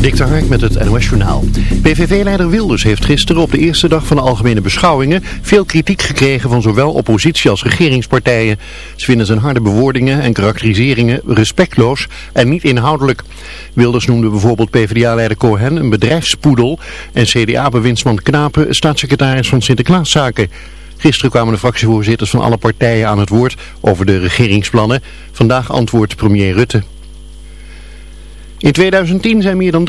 Dik Hark met het NOS Journaal. PVV-leider Wilders heeft gisteren op de eerste dag van de algemene beschouwingen veel kritiek gekregen van zowel oppositie als regeringspartijen. Ze vinden zijn harde bewoordingen en karakteriseringen respectloos en niet inhoudelijk. Wilders noemde bijvoorbeeld PvdA-leider Cohen een bedrijfspoedel en CDA-bewindsman Knapen staatssecretaris van Sinterklaaszaken. Gisteren kwamen de fractievoorzitters van alle partijen aan het woord over de regeringsplannen. Vandaag antwoordt premier Rutte. In 2010 zijn meer dan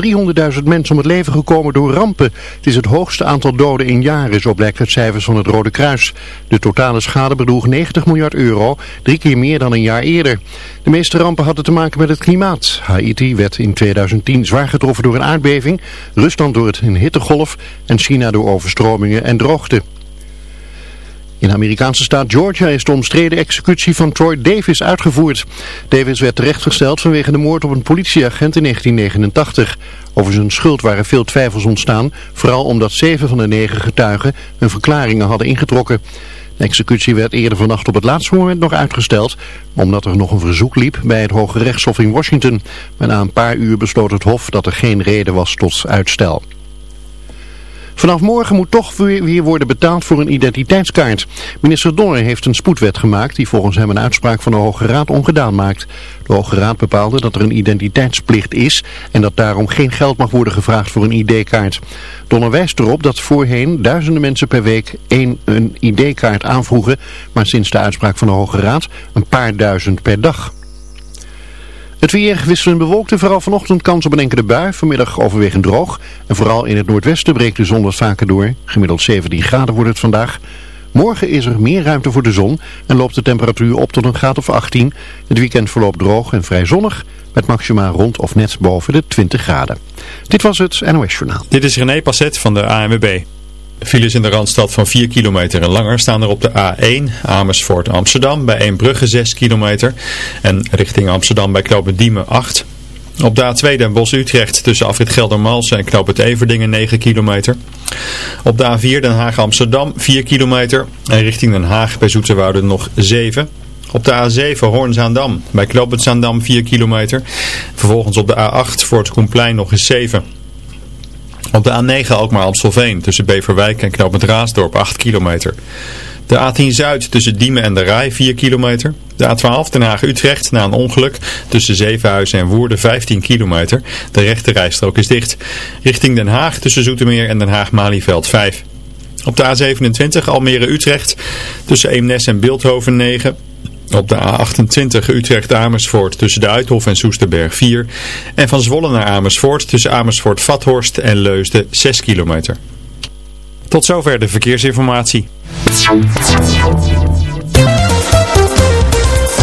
300.000 mensen om het leven gekomen door rampen. Het is het hoogste aantal doden in jaren, zo blijkt uit cijfers van het Rode Kruis. De totale schade bedroeg 90 miljard euro, drie keer meer dan een jaar eerder. De meeste rampen hadden te maken met het klimaat. Haiti werd in 2010 zwaar getroffen door een aardbeving, Rusland door een hittegolf en China door overstromingen en droogte. In de Amerikaanse staat Georgia is de omstreden executie van Troy Davis uitgevoerd. Davis werd terechtgesteld vanwege de moord op een politieagent in 1989. Over zijn schuld waren veel twijfels ontstaan, vooral omdat zeven van de negen getuigen hun verklaringen hadden ingetrokken. De executie werd eerder vannacht op het laatste moment nog uitgesteld, omdat er nog een verzoek liep bij het Hoge Rechtshof in Washington. Maar na een paar uur besloot het Hof dat er geen reden was tot uitstel. Vanaf morgen moet toch weer worden betaald voor een identiteitskaart. Minister Donner heeft een spoedwet gemaakt die volgens hem een uitspraak van de Hoge Raad ongedaan maakt. De Hoge Raad bepaalde dat er een identiteitsplicht is en dat daarom geen geld mag worden gevraagd voor een ID-kaart. Donner wijst erop dat voorheen duizenden mensen per week één een ID-kaart aanvroegen, maar sinds de uitspraak van de Hoge Raad een paar duizend per dag. Het weer wisselend bewolkt en vooral vanochtend kans op een enkele bui. Vanmiddag overwegend droog. En vooral in het noordwesten breekt de zon wat vaker door. Gemiddeld 17 graden wordt het vandaag. Morgen is er meer ruimte voor de zon en loopt de temperatuur op tot een graad of 18. Het weekend verloopt droog en vrij zonnig met maxima rond of net boven de 20 graden. Dit was het NOS Journaal. Dit is René Passet van de ANWB. Files in de Randstad van 4 kilometer en langer staan er op de A1 Amersfoort Amsterdam bij Eembrugge 6 kilometer en richting Amsterdam bij Knoopend Diemen 8. Op de A2 Den Bosch Utrecht tussen Afrit Geldermalsen en Knoopend Everdingen 9 kilometer. Op de A4 Den Haag Amsterdam 4 kilometer en richting Den Haag bij Zoeterwoude nog 7 op de A7 Hoorn-Zaandam bij Knoopend Zaandam 4 kilometer. Vervolgens op de A8 voor het Koenplein nog eens 7 op de A9 Alkmaar Amstelveen tussen Beverwijk en Knoopend Raasdorp 8 kilometer. De A10 Zuid tussen Diemen en de Rij 4 kilometer. De A12 Den Haag Utrecht na een ongeluk tussen Zevenhuizen en Woerden 15 kilometer. De rechte rijstrook is dicht. Richting Den Haag tussen Zoetermeer en Den Haag-Malieveld 5. Op de A27 Almere Utrecht tussen Eemnes en Beeldhoven 9. Op de A28 Utrecht-Amersfoort tussen de Uithof en Soesterberg 4. En van Zwolle naar Amersfoort tussen Amersfoort-Vathorst en Leusden 6 kilometer. Tot zover de verkeersinformatie.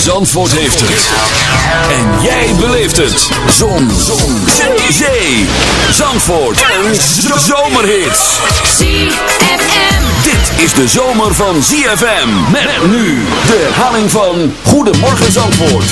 Zandvoort heeft het. En jij beleeft het. Zon. Zon. Zee. Zee. Zandvoort. Een zomerhit. ZFM. Dit is de zomer van ZFM. Met nu de herhaling van Goedemorgen Zandvoort.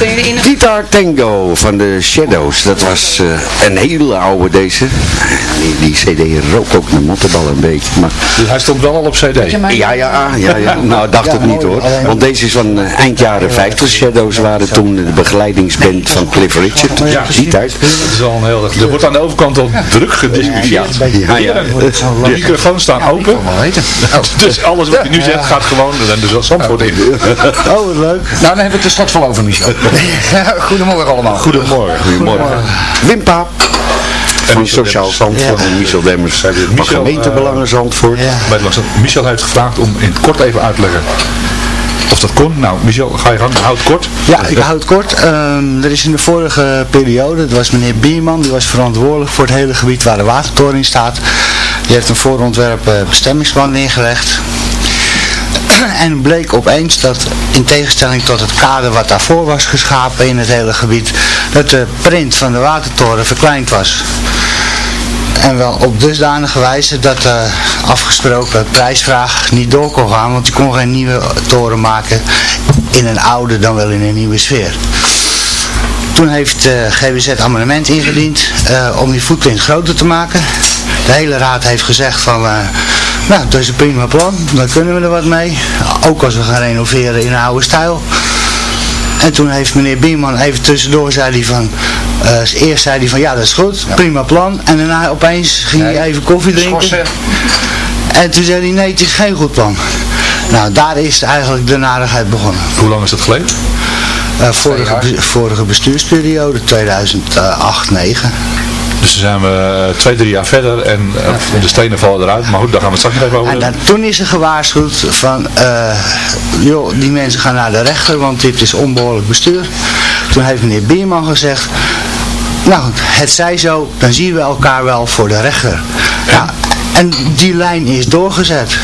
Guitar Tango van de Shadows. Dat was eh, een hele oude deze. Die, die cd rook ook naar mottenbal een beetje. Maar, Dus hij stond wel al op cd. ja, ja, ja, ja. Nou, dacht het niet hoor. Want deze is van eh, eind jaren 50. Shadows waren toen de begeleidingsband van Cliff Richard. Ja. Die tijd. Dat is al een heel erg... Er wordt aan de overkant al druk gediscussieerd. Ja, ja. De microfoons staan open. Dus alles wat je nu zegt gaat gewoon er dus Zandvoort in. Oh, wat leuk. Nou, dan hebben we het er straks wel over, Michel. Goedemorgen allemaal. Goedemorgen. Goedemorgen. Wimpa. Van Michel Sociaal. Zandvoort en Michel Demmers van gemeentebelangen Zandvoort. Ja. Michel heeft gevraagd om in het kort even uit te leggen of dat kon. Nou, Michel, ga je gang. Houd het kort. Ja, ik hou het kort. Ehm, er is in de vorige periode, dat was meneer Bierman, die was verantwoordelijk voor het hele gebied waar de watertoren in staat. Die heeft een voorontwerp eh, bestemmingsplan neergelegd. En bleek opeens dat, in tegenstelling tot het kader wat daarvoor was geschapen in het hele gebied, dat de print van de watertoren verkleind was. En wel op dusdanige wijze dat de afgesproken prijsvraag niet door kon gaan, want die kon geen nieuwe toren maken in een oude dan wel in een nieuwe sfeer. Toen heeft eh GWZ amendement ingediend eh, om die footprint groter te maken. De hele raad heeft gezegd van, eh, nou dat is een prima plan, dan kunnen we er wat mee. Ook als we gaan renoveren in een oude stijl. En toen heeft meneer Bierman even tussendoor, zei hij van, eh, eerst zei hij van ja dat is goed, prima plan. En daarna opeens ging hij even koffie drinken. Schorsen. En toen zei hij nee het is geen goed plan. Nou daar is eigenlijk de narigheid begonnen. Hoe lang is dat geleden? Eh, vorige, vorige bestuursperiode, 2008-9. Dus dan zijn we eh, twee, drie jaar verder en eh, de stenen vallen eruit. Maar goed, daar gaan we het straks even over En dan, toen is er gewaarschuwd van, eh, joh, die mensen gaan naar de rechter, want dit is onbehoorlijk bestuur. Toen heeft meneer Bierman gezegd, nou, het zij zo, dan zien we elkaar wel voor de rechter. Ja. en die lijn is doorgezet.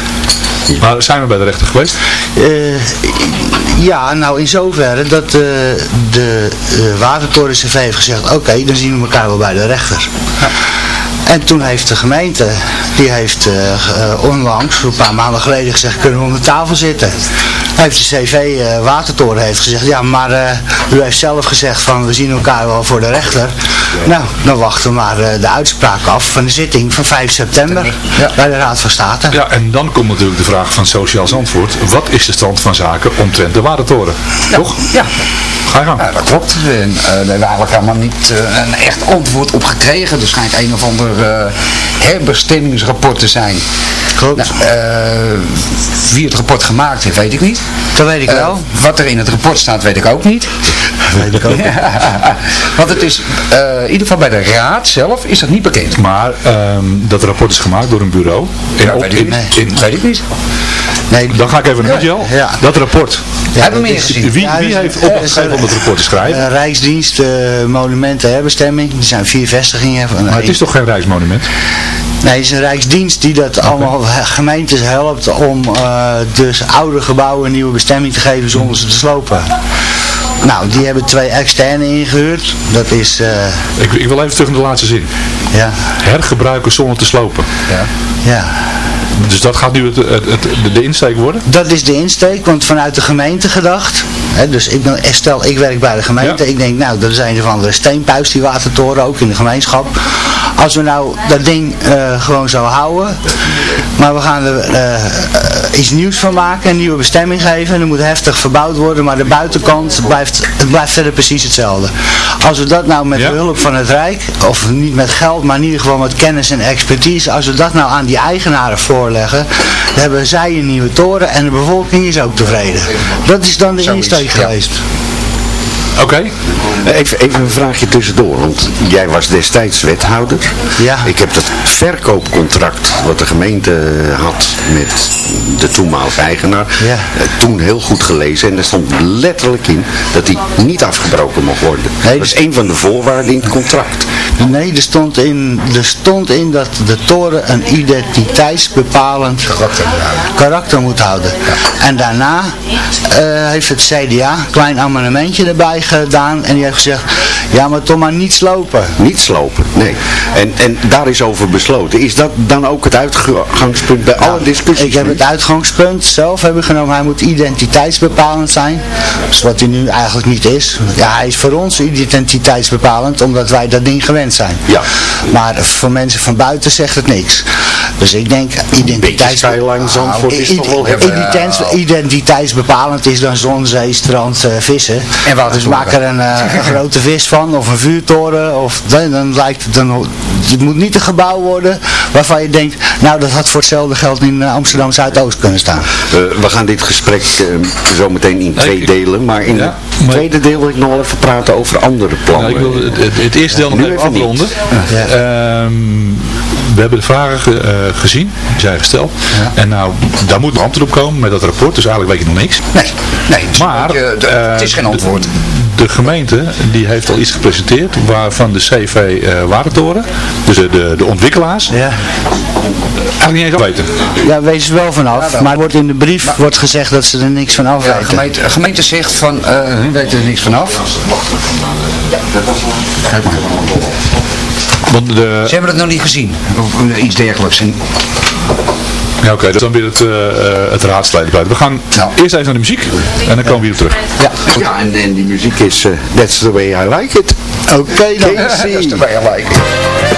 Maar zijn we bij de rechter geweest? Eh, ja, nou in zoverre dat eh, de uh, CV heeft gezegd, oké, dan zien we elkaar wel bij de rechter. En toen heeft de gemeente, die heeft eh, onlangs, een paar maanden geleden gezegd, kunnen we om de tafel zitten. Heeft de CV eh, Watertoren heeft gezegd, ja maar eh, u heeft zelf gezegd van we zien elkaar wel voor de rechter. Nou, dan wachten we maar eh, de uitspraak af van de zitting van 5 september bij de Raad van State. Ja, en dan komt natuurlijk de vraag van Sociaal Zandvoort. Wat is de stand van zaken omtrent de Watertoren? Toch? Ja. Ga je gang. Ja, dat klopt. En, eh, daar hebben we eigenlijk helemaal niet eh, een echt antwoord op gekregen. Er schijnt een of ander eh, herbestemmingsrapport te zijn. Klopt. Nou, eh, wie het rapport gemaakt heeft, weet ik niet. Dat weet ik Eh, wel. wat er in het rapport staat, weet ik ook niet. weet ik ook. Want het is, eh, in ieder geval bij de raad zelf, is dat niet bekend. Maar ehm, dat rapport is gemaakt door een bureau. In, Ja, op- weet ik in- niet. in- Weet ik niet. Nee, dan ga ik even naar Michel. Ja. Dat rapport. Hebben we meer gezien? Wie, Ja, wie dus, heeft eh, is gegeven om het rapport te schrijven? Eh, Rijksdienst, eh, Monumenten, Herbestemming. Er zijn vier vestigingen. Van, Maar het is toch geen Rijksmonument? Nee, het is een Rijksdienst die dat allemaal gemeentes helpt om eh, dus oude gebouwen een nieuwe bestemming te geven zonder ze te slopen. Nou, die hebben twee externe ingehuurd. Dat is, eh, Ik, ik wil even terug naar de laatste zin. ja, Hergebruiken zonder te slopen. ja. Dus dat gaat nu het, het, het- de, de insteek worden? Dat is de insteek, want vanuit de gemeente gedacht. Hè, dus ik ben, stel, ik werk bij de gemeente. Ja. Ik denk, nou, dat is een of andere steenpuis, die watertoren, ook in de gemeenschap. Als we nou dat ding eh, gewoon zo houden, maar we gaan er eh, iets nieuws van maken, een nieuwe bestemming geven. En er moet heftig verbouwd worden, maar de buitenkant blijft, het blijft verder precies hetzelfde. Als we dat nou met Ja. behulp van het Rijk, of niet met geld, maar in ieder geval met kennis en expertise, als we dat nou aan die eigenaren voorleggen, dan hebben zij een nieuwe toren en de bevolking is ook tevreden. Dat is dan de insteek ja. Oké. Even, even een vraagje tussendoor, want jij was destijds wethouder. Ja. Ik heb dat verkoopcontract wat de gemeente had met de toenmalige eigenaar, Ja. eh, toen heel goed gelezen. En er stond letterlijk in dat die niet afgebroken mocht worden. Nee, dat is een van de voorwaarden in het contract. Nee, er stond in, er stond in dat de toren een identiteitsbepalend karakter moet houden. En daarna eh, heeft het CDA een klein amendementje erbij gedaan en die heeft gezegd, Ja, maar toch maar niet slopen. Niet slopen, nee. En, en daar is over besloten. Is dat dan ook het uitgangspunt bij alle discussies? Ik heb het uitgangspunt zelf hebben genomen. Hij moet identiteitsbepalend zijn. Dus wat hij nu eigenlijk niet is. Ja, hij is voor ons identiteitsbepalend omdat wij dat ding gewend zijn. Ja. Maar voor mensen van buiten zegt het niks. Dus ik denk identiteits... skyline Zandvoort is toch wel identiteitsbepalend is dan zon, zee, strand, eh, vissen. En wat Dus maak er een, eh, een grote vis van of een vuurtoren. Of, dan, dan lijkt het, dan, het moet niet een gebouw worden waarvan je denkt, nou dat had voor hetzelfde geld in eh, Amsterdam Zuidoost kunnen staan. Eh, we gaan dit gesprek eh, zo meteen in twee delen. Maar in Ja, het tweede deel wil ik nog wel even praten over andere plannen. Nou, ik wil het, het- het eerste deel nog even even niet. afronden. Ja. Ehm, we hebben de vragen ge- eh, gezien, die zijn gesteld. En nou, daar moet een antwoord op komen met dat rapport, dus eigenlijk weet je nog niks. Nee, nee het is, Maar beetje, het is geen antwoord. De, gemeente die heeft al iets gepresenteerd waarvan de CV eh Watertoren, dus de, de, de ontwikkelaars, Ja. eigenlijk niet eens al weten. Ja, wees wel vanaf. wel. maar wordt in de brief wordt gezegd dat ze er niks van af weten. de gemeente, gemeente zegt van, eh hun weten er niks vanaf. Kijk maar. Want de, Ze hebben het nog niet gezien, of eh, iets dergelijks. En, ja, oké, dat is dan weer het, eh eh, het. We gaan Nou. eerst even naar de muziek en dan komen we weer terug. ja, Ja, en, en die muziek is eh, That's the way I like it. Oké dan. Casey. is de way I like it.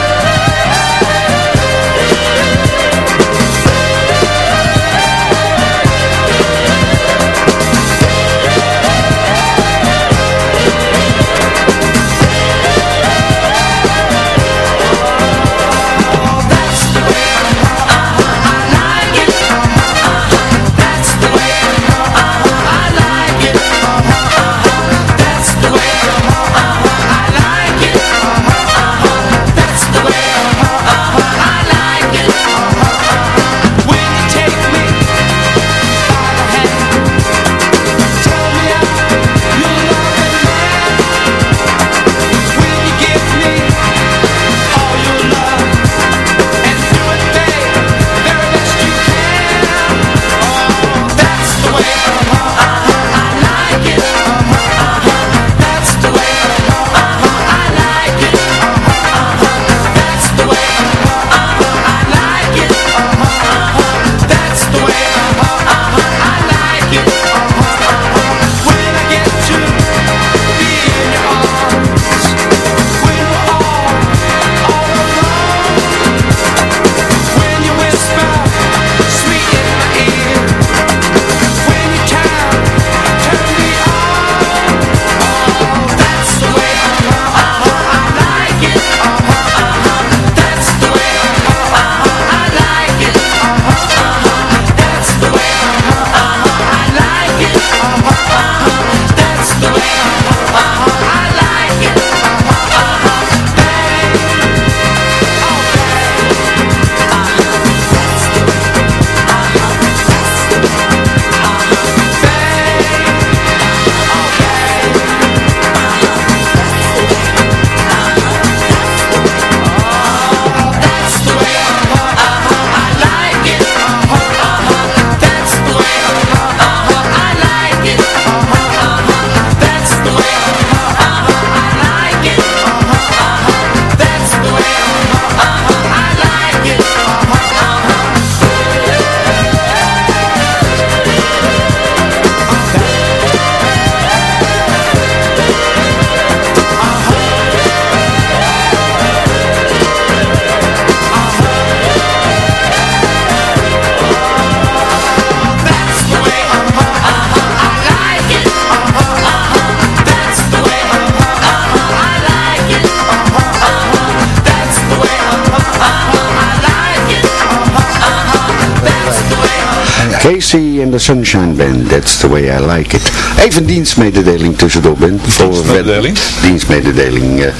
De Sunshine Band, that's the way I like it. Even dienstmededeling tussendoor, Ben. Dienstmededeling? Dienstmededeling. eh,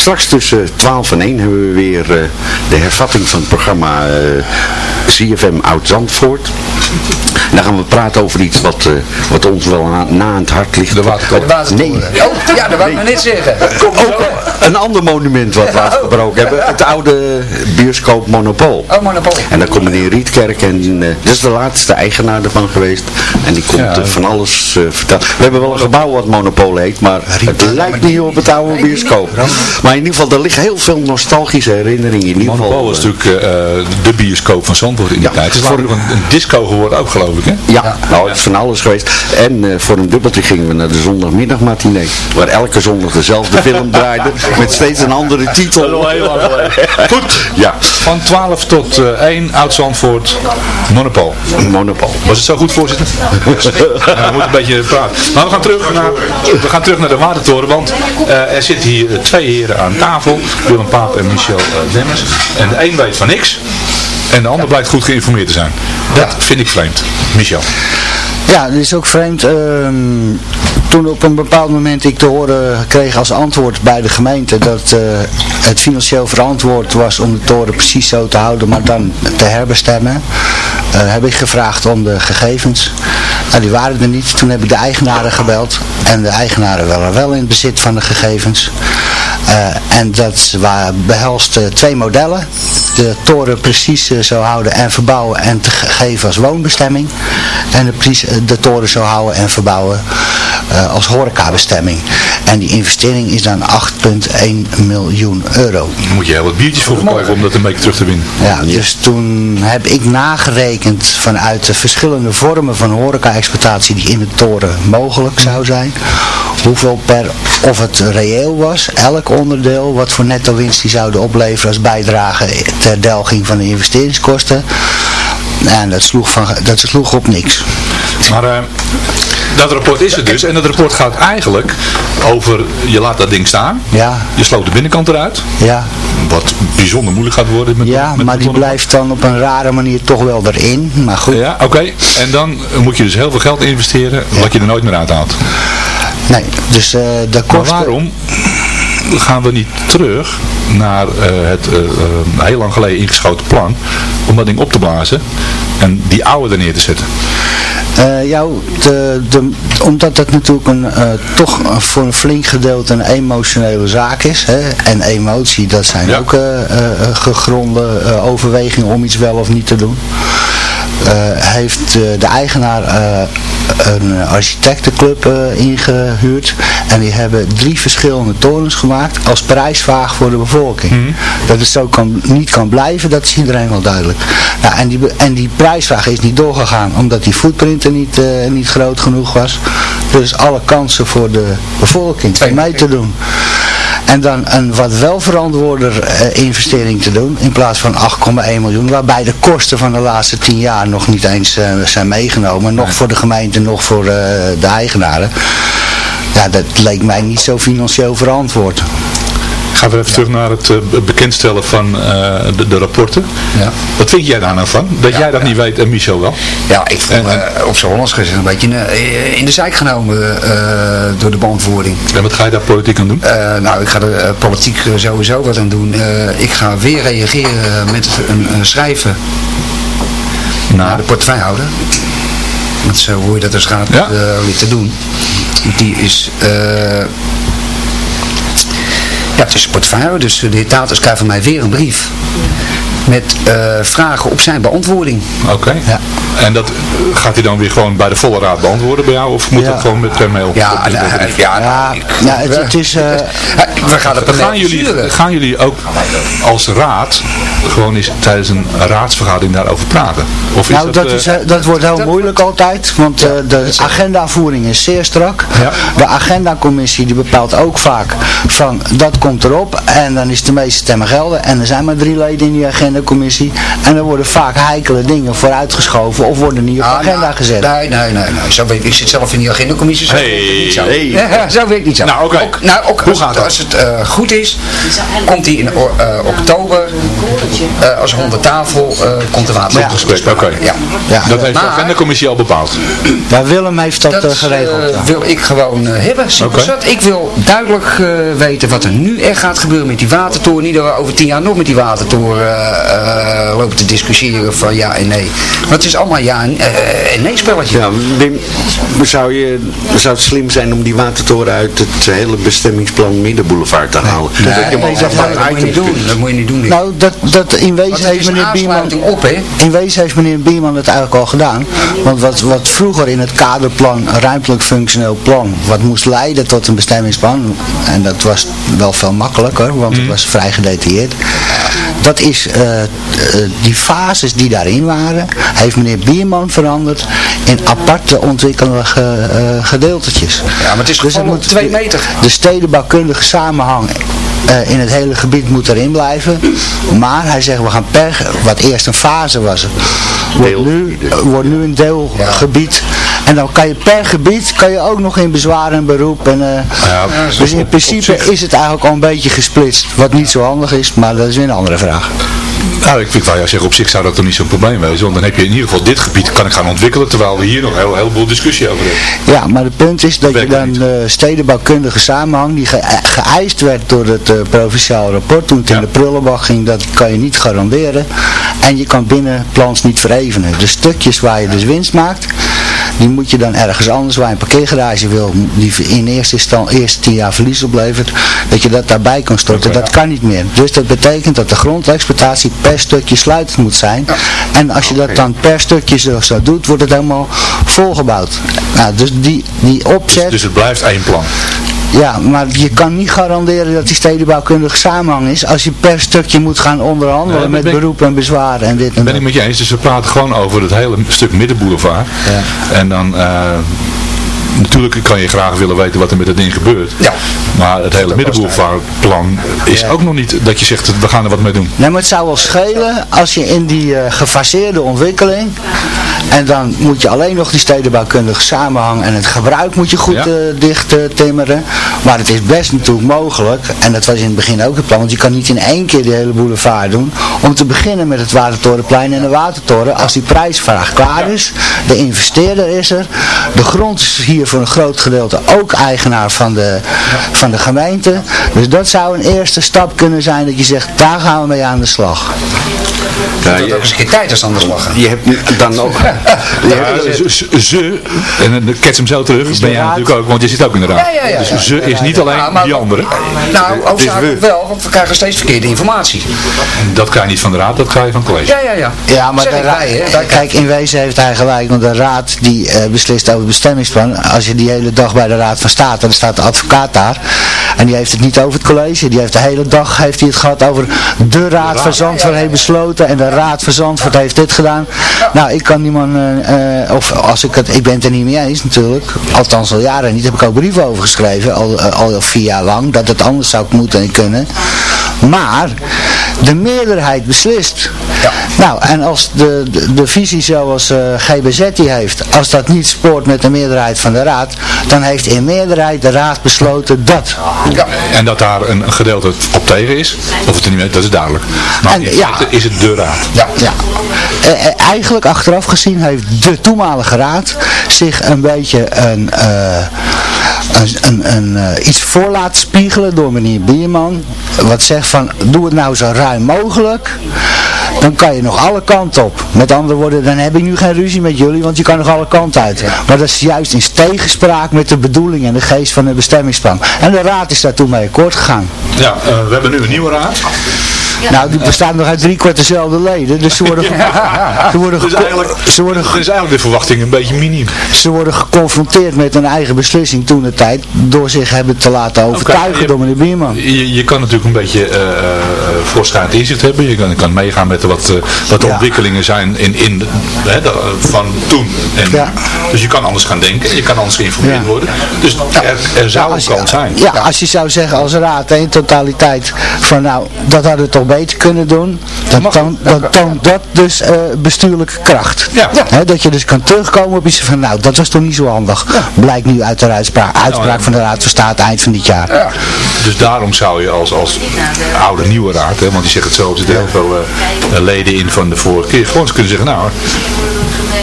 straks tussen 12 en 1 hebben we weer eh, de hervatting van het programma eh, CFM Oud-Zandvoort. En dan gaan we praten over iets wat, eh, wat ons wel na, na aan het hart ligt. De watertoren. Nee. Oh, ja, dat wou ik maar net zeggen. Ook een ander monument wat we afgebroken hebben. Het oude bioscoop Monopol. Oh, Monopol. En daar komt meneer Rietkerk en dat is de laatste eigenaar ervan geweest. En die komt Ja. van alles uh, vertellen. We hebben wel een gebouw wat Monopol heet, maar het lijkt niet op het oude bioscoop. Maar in ieder geval, er liggen heel veel nostalgische herinneringen. In ieder geval, Monopol is eh, natuurlijk eh, de bioscoop van Zandvoort in die Ja, tijd. Het is voor- een, een disco geworden ook geloof ik hè? Ja, nou het is van alles geweest. En eh, voor een dubbeltje gingen we naar de zondagmiddagmatinee. Waar elke zondag dezelfde film draaide. Met steeds een andere titel. Goed, Ja, van 12 tot eh 1 Oud-Zandvoort, Monopol. Monopol. Was het zo goed, voorzitter? Ja, we moeten een beetje praten. Maar we gaan terug naar, we gaan terug naar de Watertoren, want eh, er zitten hier eh, twee heren aan tafel. Willem Paap en Michel eh, Demmers. En de een weet van niks. En de ander blijkt goed geïnformeerd te zijn. Dat vind ik vreemd. Michel. Ja, dat is ook vreemd. Ehm, toen op een bepaald moment ik te horen kreeg als antwoord bij de gemeente dat eh, het financieel verantwoord was om de toren precies zo te houden, maar dan te herbestemmen, eh, heb ik gevraagd om de gegevens. Nou, die waren er niet. Toen heb ik de eigenaren gebeld en de eigenaren waren wel in bezit van de gegevens. Eh, en dat behelst eh, twee modellen. De toren precies eh, zou houden en verbouwen en te ge- geven als woonbestemming. En de, de toren zou houden en verbouwen eh, als horecabestemming. En die investering is dan 8,1 miljoen euro. Moet je heel wat biertjes voor verkopen om dat een beetje terug te winnen. Ja, dus toen heb ik nagerekend vanuit de verschillende vormen van horeca-exploitatie die in de toren mogelijk zou zijn. Hoeveel per, of het reëel was, elk onderdeel, wat voor netto winst die zouden opleveren als bijdrage ter delging van de investeringskosten. En dat sloeg, van, dat sloeg op niks. Maar eh, dat rapport is er dus. En dat rapport gaat eigenlijk over, je laat dat ding staan. Ja, Je sloot de binnenkant eruit. ja, Wat bijzonder moeilijk gaat worden. Met, ja met maar die blijft dan op een rare manier toch wel erin. Maar goed, Ja, oké. En dan moet je dus heel veel geld investeren, wat je er nooit meer uithaalt. Nee, dus eh de Maar waarom gaan we niet terug naar eh, het eh, heel lang geleden ingeschoten plan om dat ding op te blazen en die oude er neer te zetten? Eh, ja, de, de, omdat dat natuurlijk een, toch voor een flink gedeelte een emotionele zaak is. Hè? En emotie, dat zijn Ja. ook eh, gegronde overwegingen om iets wel of niet te doen. Eh, heeft eh, de eigenaar eh, een architectenclub eh, ingehuurd. En die hebben drie verschillende torens gemaakt als prijsvraag voor de bevolking. Dat het zo kan, niet kan blijven, dat is iedereen wel duidelijk. Nou, en, die, en die prijsvraag is niet doorgegaan omdat die footprint er niet, niet groot genoeg was. Dus alle kansen voor de bevolking om mee te doen. En dan een wat wel verantwoorder eh, investering te doen in plaats van 8,1 miljoen. Waarbij de kosten van de laatste 10 jaar nog niet eens eh, zijn meegenomen. Nog voor de gemeente, nog voor eh, de eigenaren. Ja, dat leek mij niet zo financieel verantwoord. Gaan we even terug naar het eh, bekendstellen van eh, de, de rapporten. Ja. Wat vind jij daar nou van? Dat jij dat niet weet en Michel wel? Ja, ik voel En- me eh, op zijn Hollands gezegd een beetje in, de- zijk genomen door de beantwoording. En wat ga je daar politiek aan doen? Nou, ik ga er politiek sowieso wat aan doen. Ik ga weer reageren met een, schrijven naar de portefeuillehouder. Want zo hoe je dat dus gaat Ja. te doen. Die is... eh, ja, het is een portefeuillehouder, dus de heer Taters krijgt van mij weer een brief. Met eh, vragen op zijn beantwoording. Oké. Ja. En dat eh, gaat hij dan weer gewoon bij de volle raad beantwoorden bij jou? Of moet Ja. dat gewoon met per mail? Ja, Op de- nou, de- ja, Ja, ik- ja het, het is... eh, we gaan het per Gaan mail jullie, sturen. gaan jullie ook als raad gewoon eens tijdens een raadsvergadering daarover praten? Of is nou, dat, eh, is, eh, dat wordt heel moeilijk altijd, want eh, de agendavoering is zeer strak. Ja. De agendacommissie die bepaalt ook vaak van dat komt erop en dan is de meeste stemmen gelden. En er zijn maar drie leden in die agenda agendacommissie. En er worden vaak heikele dingen vooruitgeschoven of worden niet op Ah, de agenda nou, gezet. Nee, nee, nee. nee. Zo weet, ik zit zelf in die agendacommissie. Zo Hey, weet ik niet zo. hey. zo weet ik niet zo. Nou, oké. Ook, nou, ook Hoe gaat het, als het goed is, komt hij in eh, oktober, eh, als rond de tafel, komt de watergesprek. Ja. Ja. Dat heeft de agendacommissie al bepaald. Ja, Willem heeft dat, Dat eh, eh, geregeld. ja. wil ik gewoon eh, hebben. Simpel. Ik wil duidelijk eh, weten wat er nu echt gaat gebeuren met die watertoren. Niet dat we over tien jaar nog met die watertoren eh, eh, lopen te discussiëren van ja en nee. Maar het is allemaal ja en, eh, en nee spelletje. Ja, Wim, zou, je, zou het slim zijn om die watertoren uit het hele bestemmingsplan Middenboulevard te halen? Nee, dat nee, dat, dat moet je niet doen. Dat moet je niet doen. Nou, dat, dat in Want wezen heeft meneer Bierman... aansluiting op, hè? In wezen heeft meneer Bierman het eigenlijk al gedaan. Want wat, wat vroeger in het kaderplan, ruimtelijk functioneel plan, wat moest leiden tot een bestemmingsplan, en dat was wel veel makkelijker, want het was vrij gedetailleerd. Dat is, eh, eh, die fases die daarin waren, heeft meneer Bierman veranderd in aparte ontwikkelende eh, gedeeltetjes. Ja, maar het is Dus gewoon twee meter. De stedenbouwkundige samenhang eh, in het hele gebied moet erin blijven. Maar hij zegt, we gaan per, wat eerst een fase was, wordt nu, wordt nu een deelgebied. En dan kan je per gebied, kan je ook nog in bezwaar en beroep. En, eh, Ja, dus in principe is het eigenlijk al een beetje gesplitst. Wat niet zo handig is, maar dat is weer een andere vraag. Nou, ik vind wel, ja, zeg, op zich zou dat toch niet zo'n probleem wezen. Want dan heb je in ieder geval dit gebied kan ik gaan ontwikkelen. Terwijl we hier nog een heel, heleboel discussie over hebben. Ja, maar het punt is dat je dan de stedenbouwkundige samenhang die ge- geëist werd door het eh, provinciaal rapport toen het in de prullenbak ging, dat kan je niet garanderen. En je kan binnen plans niet verevenen. De stukjes waar je dus winst maakt, die moet je dan ergens anders waar je een parkeergarage wil, die in eerste instantie eerste tien jaar verlies oplevert, dat je dat daarbij kan storten. Dat ja. kan niet meer. Dus dat betekent dat de grondexploitatie per stukje sluitend moet zijn. En als je dat dan per stukje zo, zo doet, wordt het helemaal volgebouwd. Nou, dus die, die opzet, Dus het blijft één plan. Ja, maar je kan niet garanderen dat die stedenbouwkundige samenhang is als je per stukje moet gaan onderhandelen Nee, met ik- beroep en bezwaar en dit en Ben dat. ik met je eens. Dus we praten gewoon over het hele stuk middenboulevard. En dan... eh, Natuurlijk kan je graag willen weten wat er met het ding gebeurt. Ja. Maar het hele middenboulevardplan is ook nog niet dat je zegt, we gaan er wat mee doen. Nee, maar het zou wel schelen als je in die eh, gefaseerde ontwikkeling en dan moet je alleen nog die stedenbouwkundige samenhang en het gebruik moet je goed Ja. eh, dicht eh, timmeren. Maar het is best natuurlijk mogelijk, en dat was in het begin ook het plan, want je kan niet in één keer die hele boulevard doen, om te beginnen met het Watertorenplein en de Watertoren. Als die prijsvraag klaar is, de investeerder is er, de grond is hier voor een groot gedeelte ook eigenaar van de, van de gemeente. Dus dat zou een eerste stap kunnen zijn dat je zegt, daar gaan we mee aan de slag. Ja, Dat je, ook eens een keer tijd is anders lachen. je hebt dan ook... Ja, ze, ze- en dan kets hem zo terug, ben jij raad. natuurlijk ook, want je zit ook in de raad. Ja, ja, ja, dus ja. ze is niet alleen Ja, maar- die andere. Nou, hoofdzakelijk we. wel, want we krijgen steeds verkeerde informatie. Dat krijg je niet van de raad, dat krijg je van het college. Ja, ja, ja. Ja, maar de raad, bij, hè. Daar- kijk, in wezen heeft hij gelijk, want de raad die eh, beslist over het bestemmingsplan, als je die hele dag bij de raad van state, dan staat de advocaat daar, en die heeft het niet over het college, die heeft de hele dag heeft hij het gehad over de raad van Zandvoort heeft besloten, en de raad van Zandvoort heeft dit gedaan. Nou, ik kan die eh, eh, of als ik het, ik ben het er niet mee eens natuurlijk, althans al jaren niet, heb ik ook brieven over geschreven, al, eh, al vier jaar lang, dat het anders zou moeten en kunnen. Maar de meerderheid beslist. Nou, en als de, de, de visie zoals eh, GBZ die heeft, als dat niet spoort met de meerderheid van de raad, dan heeft in meerderheid de raad besloten dat. Ja. En dat daar een, een gedeelte op tegen is, of het er niet mee, dat is duidelijk. Maar En, ja. is het de raad. Ja. Ja. Eh, eh, eigenlijk achteraf gezien heeft de toenmalige raad zich een beetje een, een, eh, iets voor laten spiegelen door meneer Bierman. Wat zegt van, doe het nou zo ruim mogelijk. Dan kan je nog alle kanten op. Met andere woorden, dan heb ik nu geen ruzie met jullie, want je kan nog alle kanten uit. Maar dat is juist in tegenspraak met de bedoeling en de geest van het bestemmingsplan. En de raad is daar toen mee akkoord gegaan. Ja, eh, we hebben nu een nieuwe raad. Nou, die bestaat nog uit drie kwart dezelfde leden. Dus ze worden, ze worden, Dus eigenlijk, ze worden, dus eigenlijk de verwachting een beetje miniem. ze worden geconfronteerd met hun eigen beslissing toen de tijd. Door zich hebben te laten overtuigen je- door meneer Bierman. Je, je kan natuurlijk een beetje eh eh, voorschrijdend inzicht hebben. Je kan, je kan meegaan met wat, eh, wat de Ja. ontwikkelingen zijn in, in de, hè, de- van toen. En, Ja. Dus je kan anders gaan denken. Je kan anders geïnformeerd Ja. worden. Dus er, er zou een kans zijn. ja, als je zou zeggen als raad in totaliteit van nou, dat hadden we toch beter kunnen doen, dan toont dat, toont dat dus eh, bestuurlijke kracht. Ja. Dat je dus kan terugkomen op iets van, nou, dat was toch niet zo handig. Blijkt nu uit de uitspraak, uitspraak van de Raad van State eind van dit jaar. Dus daarom zou je als, als oude nieuwe raad, hè, want die zegt het zo, er zitten heel veel eh, leden in van de vorige keer, gewoon eens kunnen zeggen, nou,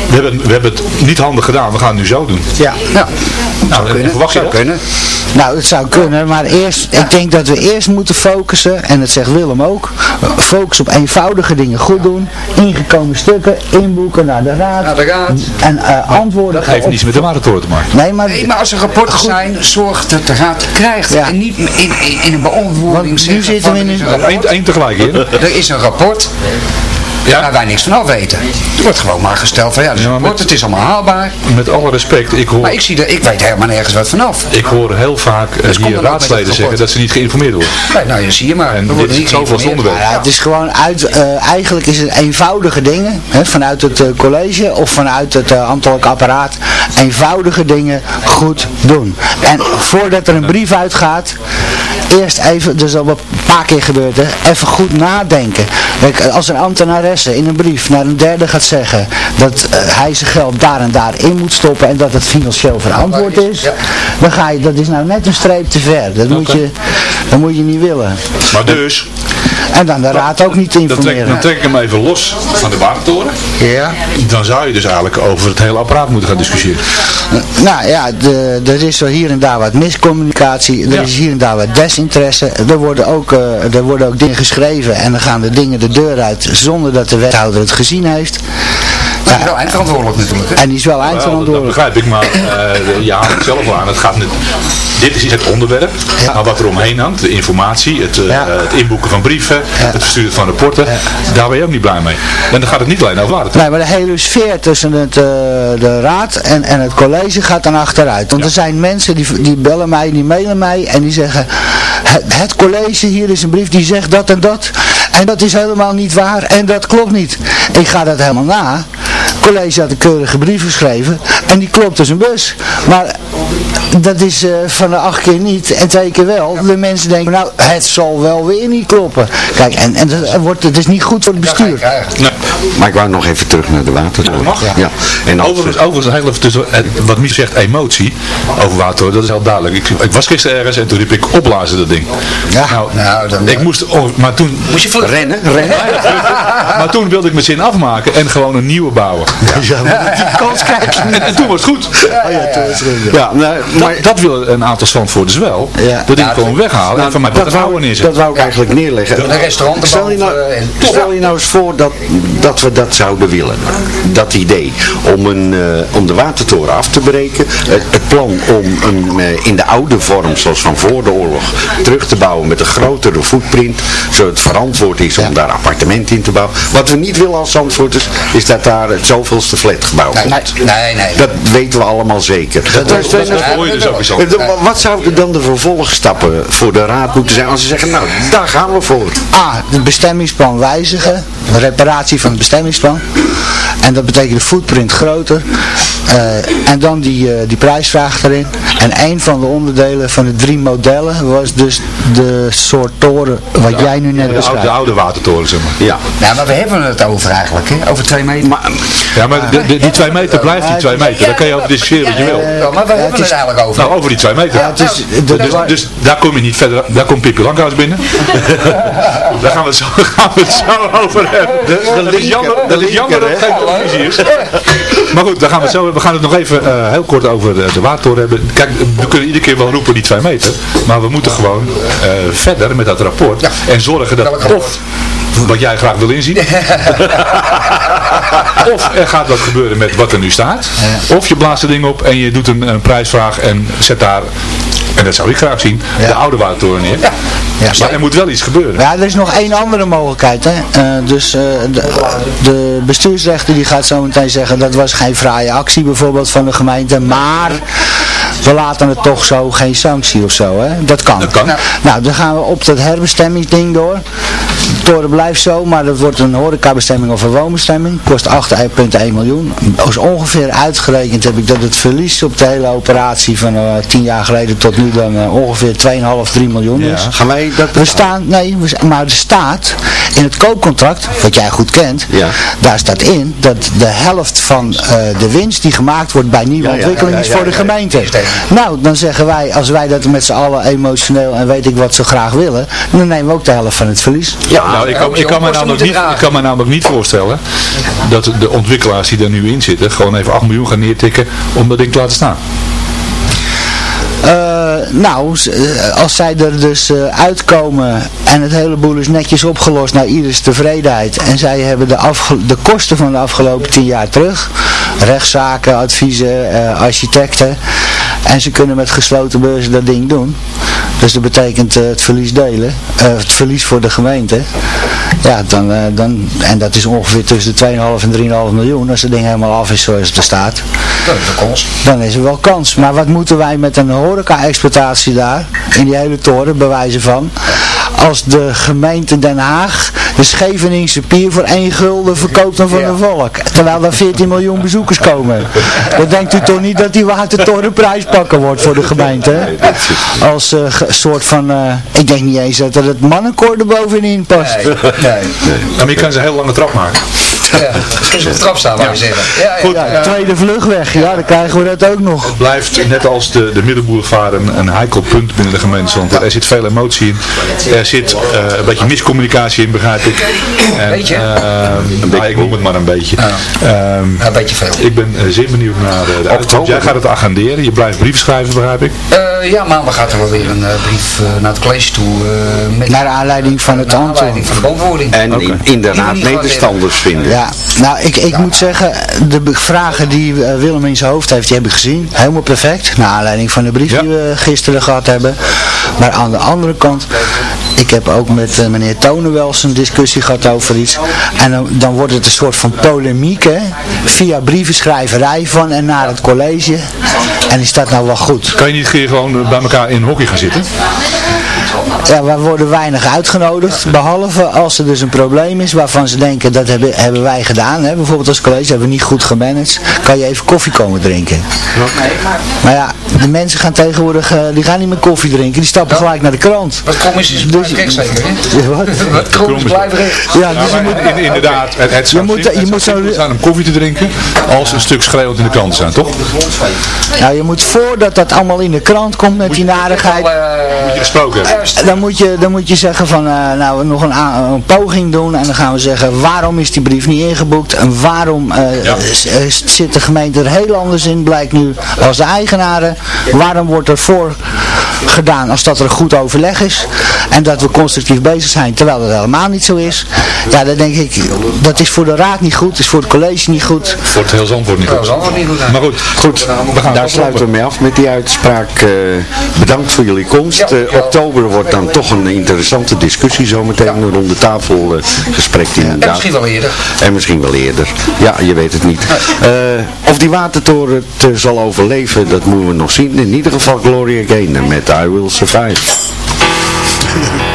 we hebben, we hebben het niet handig gedaan, we gaan het nu zo doen. Ja. ja. Nou, en verwacht je Zou dat? kunnen. Nou, het zou kunnen, maar eerst, ik denk dat we eerst moeten focussen, en dat zegt Willem ook, focus op eenvoudige dingen goed doen, ingekomen stukken, inboeken naar de raad, Naar de raad. en eh, antwoorden Dat heeft op- niets met de watertoren te maken. Nee, maar, Nee, maar als er rapporten zijn, zorg dat de raad het krijgt. Ja. En niet in, in, in een Want beantwoording nu zeggen zitten we in een-. Eén één tegelijk hier. Er is een rapport waar wij niks van af weten. Er wordt gewoon maar gesteld van ja, Ja, een maar het is allemaal haalbaar. Met alle respect, ik hoor, Maar ik, zie er, ik weet helemaal nergens wat vanaf. ik hoor heel vaak eh, Dus hier raadsleden zeggen dat ze niet geïnformeerd worden. Nee, nou, je zie je maar. En dit is niet zoveel onderwerp. Ja, het is gewoon uit, eh, eigenlijk is het eenvoudige dingen, hè, vanuit het eh, college of vanuit het ambtelijk apparaat, eenvoudige dingen goed doen. En voordat er een brief uitgaat, eerst even, dat is al wat een paar keer gebeurd, hè, even goed nadenken. Kijk, als een ambtenaresse in een brief naar een derde gaat zeggen dat eh, hij zijn geld daar en daar in moet stoppen en dat het financieel verantwoord is, Ja. dan ga je, dat is nou net een streep te ver. Dat, moet, je, dat moet je niet willen. Maar dus, En dan de raad ook niet dan trek, informeren. dan trek ik hem even los van de watertoren. Ja. Dan zou je dus eigenlijk over het hele apparaat moeten gaan discussiëren. Nou ja, de, er is wel hier en daar wat miscommunicatie, er Ja. is hier en daar wat desinteresse. Er worden, ook, eh, er worden ook dingen geschreven en dan gaan de dingen de deur uit zonder dat de wethouder het gezien heeft. Dat is wel eindverantwoordelijk natuurlijk. Hè? En die is wel Wel, dat, dat eindverantwoordelijk. begrijp ik, maar eh, je haalt het zelf wel aan. Het gaat niet, dit is het onderwerp, Ja. maar wat er omheen hangt, de informatie, het, eh, Ja. het inboeken van brieven, het versturen van rapporten, daar ben je ook niet blij mee. En dan gaat het niet alleen over water. Nee, maar de hele sfeer tussen het, eh, de raad en, en het college gaat dan achteruit. Want er zijn mensen die, die bellen mij, die mailen mij en die zeggen... Het, het college, hier is een brief die zegt dat en dat. En dat is helemaal niet waar en dat klopt niet. Ik ga dat helemaal na. College had een keurige brief geschreven en die klopt als een bus. Maar dat is eh, van de acht keer niet en twee keer wel. De mensen denken, nou, het zal wel weer niet kloppen. Kijk, en, en dat wordt, het is niet goed voor het bestuur. Nee. Maar ik wou nog even terug naar de watertoren. mag. Ja. En als, Overigens, overigens heel even tussen, eh, wat Mies zegt, emotie over water, dat is heel duidelijk. Ik, ik was gisteren ergens en toen riep ik opblazen dat ding. Ja. Nou, Nou, dan- ik moest, oh, maar toen, Moest je vlug. rennen, rennen. maar toen wilde ik mijn zin afmaken en gewoon een nieuwe bouwen. Ja, maar die kans krijgen. En, en toen was het goed. Ja, nou, maar Dat, dat willen een aantal Zandvoorters wel. Ja. Dat ding Ja, gewoon weghalen en van mij wat dat wou, neerzetten. dat wou ik eigenlijk neerleggen. Een restaurant Stel je nou, en- stel je nou eens voor dat, dat we dat zouden willen. Dat idee. Om, een, eh, om de watertoren af te breken. Het, het plan om een, eh, in de oude vorm, zoals van voor de oorlog, terug te bouwen met een grotere footprint. Zodat het verantwoord is om daar appartementen in te bouwen. Wat we niet willen als Zandvoorters, is dat daar het zoveelste flatgebouw Nee, komt. nee, nee. nee. Dat weten we allemaal zeker. Dat, dat, dat, dat hoor je dus ook eens al. Eh, de- Wat zouden dan de vervolgstappen voor de raad moeten zijn als ze zeggen, nou, daar gaan we voor. A, het bestemmingsplan wijzigen, reparatie van bestemmingsplan. En dat betekent de footprint groter. Eh, en dan die, eh, die prijsvraag erin. En een van de onderdelen van de drie modellen was dus de soort toren wat jij nu net De oude, de beschrijft. oude watertoren, zeg maar. Ja. Nou, maar we hebben het over eigenlijk, hè? Over twee meter. Maar, Ja, maar de- de- die twee meter blijft die twee meter. Daar kan je over discussiëren wat je wil. Ja, maar we hebben het eigenlijk over. Nou, over die twee meter. Ja, is, de, Dus, dus daar kom je niet verder, daar komt Pippi Langhuis binnen. daar gaan we het zo, gaan we het zo over hebben. Dat is jammer, dat is jammer dat het geen televisie is. Maar goed, daar gaan we, het zo, we gaan het nog even eh, heel kort over de, de watertoren hebben. Kijk, we kunnen iedere keer wel roepen die twee meter. Maar we moeten gewoon eh, verder met dat rapport. En zorgen dat of wat jij graag wil inzien. of er gaat wat gebeuren met wat er nu staat. Of je blaast het ding op en je doet een, een prijsvraag en zet daar, en dat zou ik graag zien, de oude watertoren neer. Ja. Maar er moet wel iets gebeuren. Ja, er is nog één andere mogelijkheid. Hè. Eh, dus eh, de, de bestuursrechter die gaat zo meteen zeggen dat was geen vrije actie bijvoorbeeld van de gemeente. Maar we laten het toch zo, geen sanctie of zo. Hè. Dat kan. Dat kan. Nou, dan gaan we op dat herbestemmingsding door. Toren blijft zo, maar dat wordt een horecabestemming of een woonbestemming. Kost 8,1 miljoen. Als ongeveer uitgerekend heb ik dat het verlies op de hele operatie van uh, 10 jaar geleden tot nu dan uh, ongeveer 2,5, 3 miljoen is. Ja. Gaan wij dat We staan, nee, we, maar er staat in het koopcontract, wat jij goed kent, Ja. daar staat in dat de helft van uh, de winst die gemaakt wordt bij nieuwe Ja, ja, ontwikkeling ja, is ja, voor de ja. gemeente. Nou, dan zeggen wij, als wij dat met z'n allen emotioneel en weet ik wat zo graag willen, dan nemen we ook de helft van het verlies. Ja, nou, ik kan, ik, kan me namelijk niet, ik kan me namelijk niet voorstellen dat de ontwikkelaars die er nu in zitten gewoon even 8 miljoen gaan neertikken om dat ding te laten staan. Eh, nou, eh, als zij er dus eh, uitkomen en het hele boel is netjes opgelost naar ieders tevredenheid en zij hebben de, de kosten van de afgelopen tien jaar terug, rechtszaken, adviezen, eh, architecten en ze kunnen met gesloten beurzen dat ding doen. Dus dat betekent eh, het verlies delen, eh, het verlies voor de gemeente. Ja, dan, eh, dan, en dat is ongeveer tussen de 2,5 en 3,5 miljoen als het ding helemaal af is zoals het er staat Dat is de kans. dan is er wel kans. Maar wat moeten wij met een horeca-exploitatie daar, in die hele toren, bewijzen van, als de gemeente Den Haag de Scheveningse pier voor één gulden verkoopt dan van de volk, terwijl er 14 miljoen bezoekers komen. Dan denkt u toch niet dat die watertoren prijspakker wordt voor de gemeente, hè? Als eh, soort van, eh, ik denk niet eens dat er het mannenkoor er bovenin past. Nee, nee. Ja, maar je kan ze een hele lange trap maken. Ja, op de trap staan, wou je zeggen. Ja, ja, Goed. ja. Ja, tweede vluchtweg, ja, dan krijgen we dat ook nog. Het blijft net als de, de middenboulevard een, een heikel punt binnen de gemeente Zandvoort. Er zit veel emotie in. Er zit eh, een beetje miscommunicatie in, begrijp ik. En, Beetje? ehm, nou, ik noem het maar een beetje. Ehm, Ja, een beetje veel. ik ben eh, zeer benieuwd naar de, de uitkomst. Jij gaat het agenderen. Je blijft brieven schrijven, begrijp ik. Eh, ja, maandag gaat er wel weer een eh, brief eh, naar het college toe. eh, met Naar aanleiding van het naar antwoord. aanleiding van de beantwoording. En in, inderdaad medestanders vinden. Ja, nou ik, ik moet zeggen, de vragen die Willem in zijn hoofd heeft, die heb ik gezien. Helemaal perfect, naar aanleiding van de brief Ja. die we gisteren gehad hebben. Maar aan de andere kant, ik heb ook met meneer Tonen wel eens een discussie gehad over iets. En dan, dan wordt het een soort van polemiek, hè. Via brievenschrijverij van en naar het college. En is dat nou wel goed? Kan je niet keer gewoon eh, bij elkaar in hockey gaan zitten? Ja, wij worden weinig uitgenodigd, behalve als er dus een probleem is waarvan ze denken dat hebben, hebben wij gedaan. Hè? Bijvoorbeeld als college hebben we niet goed gemanaged, kan je even koffie komen drinken. Maar ja, de mensen gaan tegenwoordig, eh, die gaan niet meer koffie drinken, die stappen gelijk naar de krant. Wat kom is, Dus- zeker, hè? Ja, wat? Wat kom is blijft recht. Ja, dus je maar moet, in- inderdaad, het, Je moet- je het moet zo- om koffie te drinken als een stuk schreeuwend in de krant zijn, toch? nou, je moet voordat dat allemaal in de krant komt met die narigheid, Al, eh, Moet je gesproken hebben. dan moet je, dan moet je zeggen van, eh, nou, nog een, poging doen en dan gaan we zeggen, waarom is die brief niet ingeboekt en waarom Ja. zit de gemeente er heel anders in, blijkt nu, als de eigenaren. Waarom wordt er voor gedaan als dat er een goed overleg is en dat we constructief bezig zijn, terwijl dat helemaal niet zo is. Ja, dan denk ik, dat is voor de raad niet goed, is voor het college niet goed. Voor het heel Zandvoort niet goed. Maar goed, goed we gaan Daar sluiten we mee af met die uitspraak. Eh, bedankt voor jullie komst. Eh, oktober wordt dan toch een interessante discussie zometeen. Een ronde tafel eh, gesprek En inderdaad. misschien wel eerder. En misschien wel eerder. Ja, je weet het niet. Eh, of die watertoren het zal overleven, dat moeten we nog zien. In ieder geval Gloria Gaynor met I Will Survive.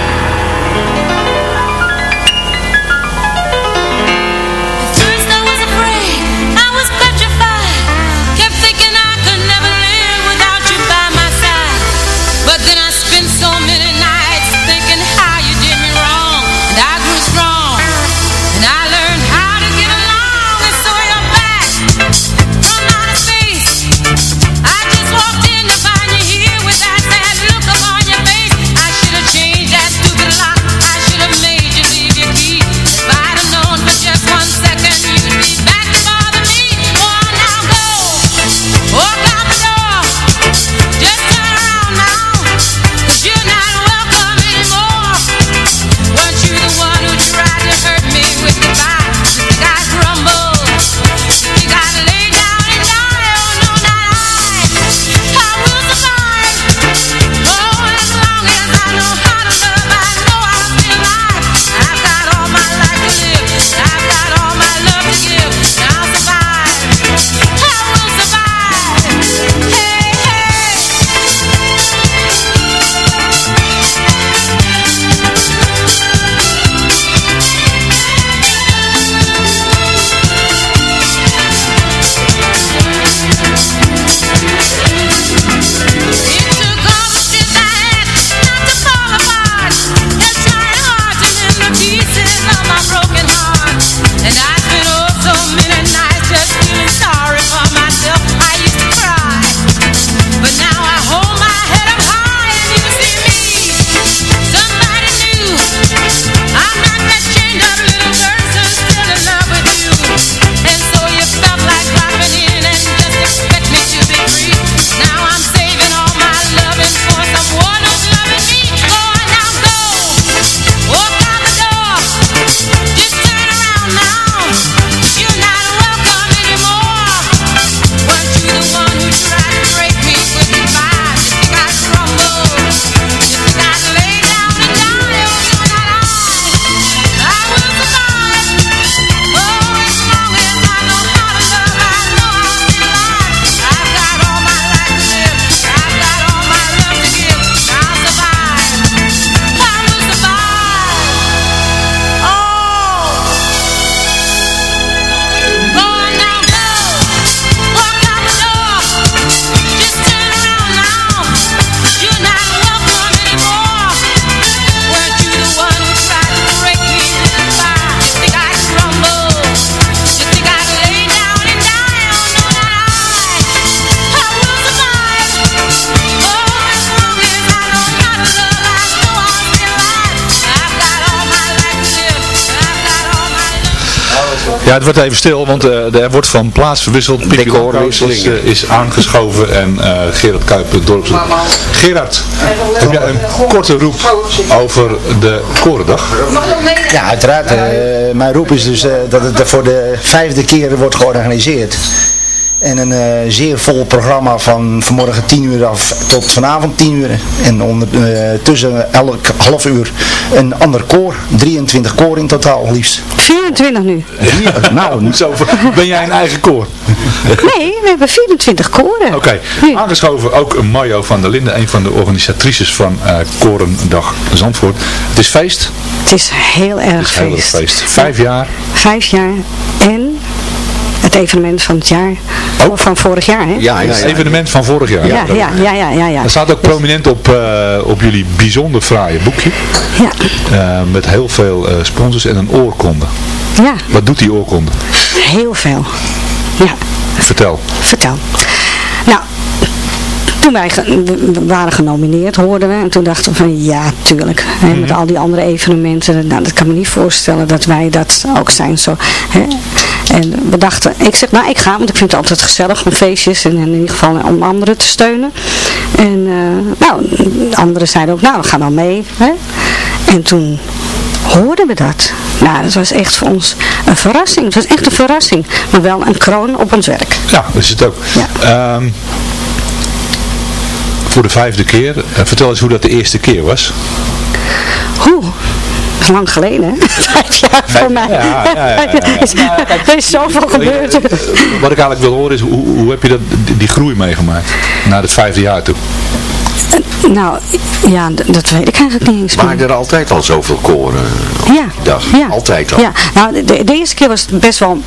Ja, het wordt even stil, want eh, er wordt van plaats verwisseld. Lankhuis is, eh, is aangeschoven en eh, Gerard Kuiper, dorpslid. Gerard, heb jij een korte roep over de Korendag? Ja, uiteraard. eh, mijn roep is dus eh, dat het voor de vijfde keer wordt georganiseerd. En een eh, zeer vol programma van vanmorgen 10 uur af tot vanavond 10 uur. En onder, eh, tussen elk half uur een ander koor. 23 koor in totaal liefst. 24 nu. nou, Zo, ben jij een eigen koor? Nee, we hebben 24 koren. Oké, aangeschoven ook Mario van der Linden, een van de organisatrices van eh Korendag Zandvoort. Het is feest, Het is heel erg het is heel erg feest. feest. Vijf jaar, Vijf jaar en het evenement van het jaar. Of van vorig jaar, hè? Ja, het evenement van vorig jaar. Ja, ja, ja, ja, ja. ja. Dat staat ook prominent op, eh, op jullie bijzonder fraaie boekje. Ja, eh, met heel veel eh, sponsors en een oorkonde. ja, Wat doet die oorkonde? heel veel. Ja, Vertel. vertel. Nou, toen wij we waren genomineerd, hoorden we. En toen dachten we van, ja, tuurlijk. Hè, Met Mhm. al die andere evenementen. Nou, dat kan me niet voorstellen dat wij dat ook zijn. Zo, hè. En we dachten, ik zeg, nou, ik ga. Want ik vind het altijd gezellig om feestjes. En in ieder geval om anderen te steunen. En eh, nou, anderen zeiden ook, nou, we gaan wel mee. Hè. En toen hoorden we dat. Nou, dat was echt voor ons een verrassing. Het was echt een verrassing. Maar wel een kroon op ons werk. Ja, dat is het ook. Ehm, voor de vijfde keer. eh, vertel eens hoe dat de eerste keer was. Dat is lang geleden, hè? Vijf jaar voor mij. ja, ja, ja, ja. Is- Er is zoveel gebeurd. Wat ik eigenlijk wil horen is, hoe, hoe heb je dat, die, die groei meegemaakt? Naar het vijfde jaar toe. Nou, ja, dat weet ik eigenlijk niet eens meer. Waren er altijd al zoveel koren? Ja, dag? ja. Altijd al? Ja, nou, de, de eerste keer was het best wel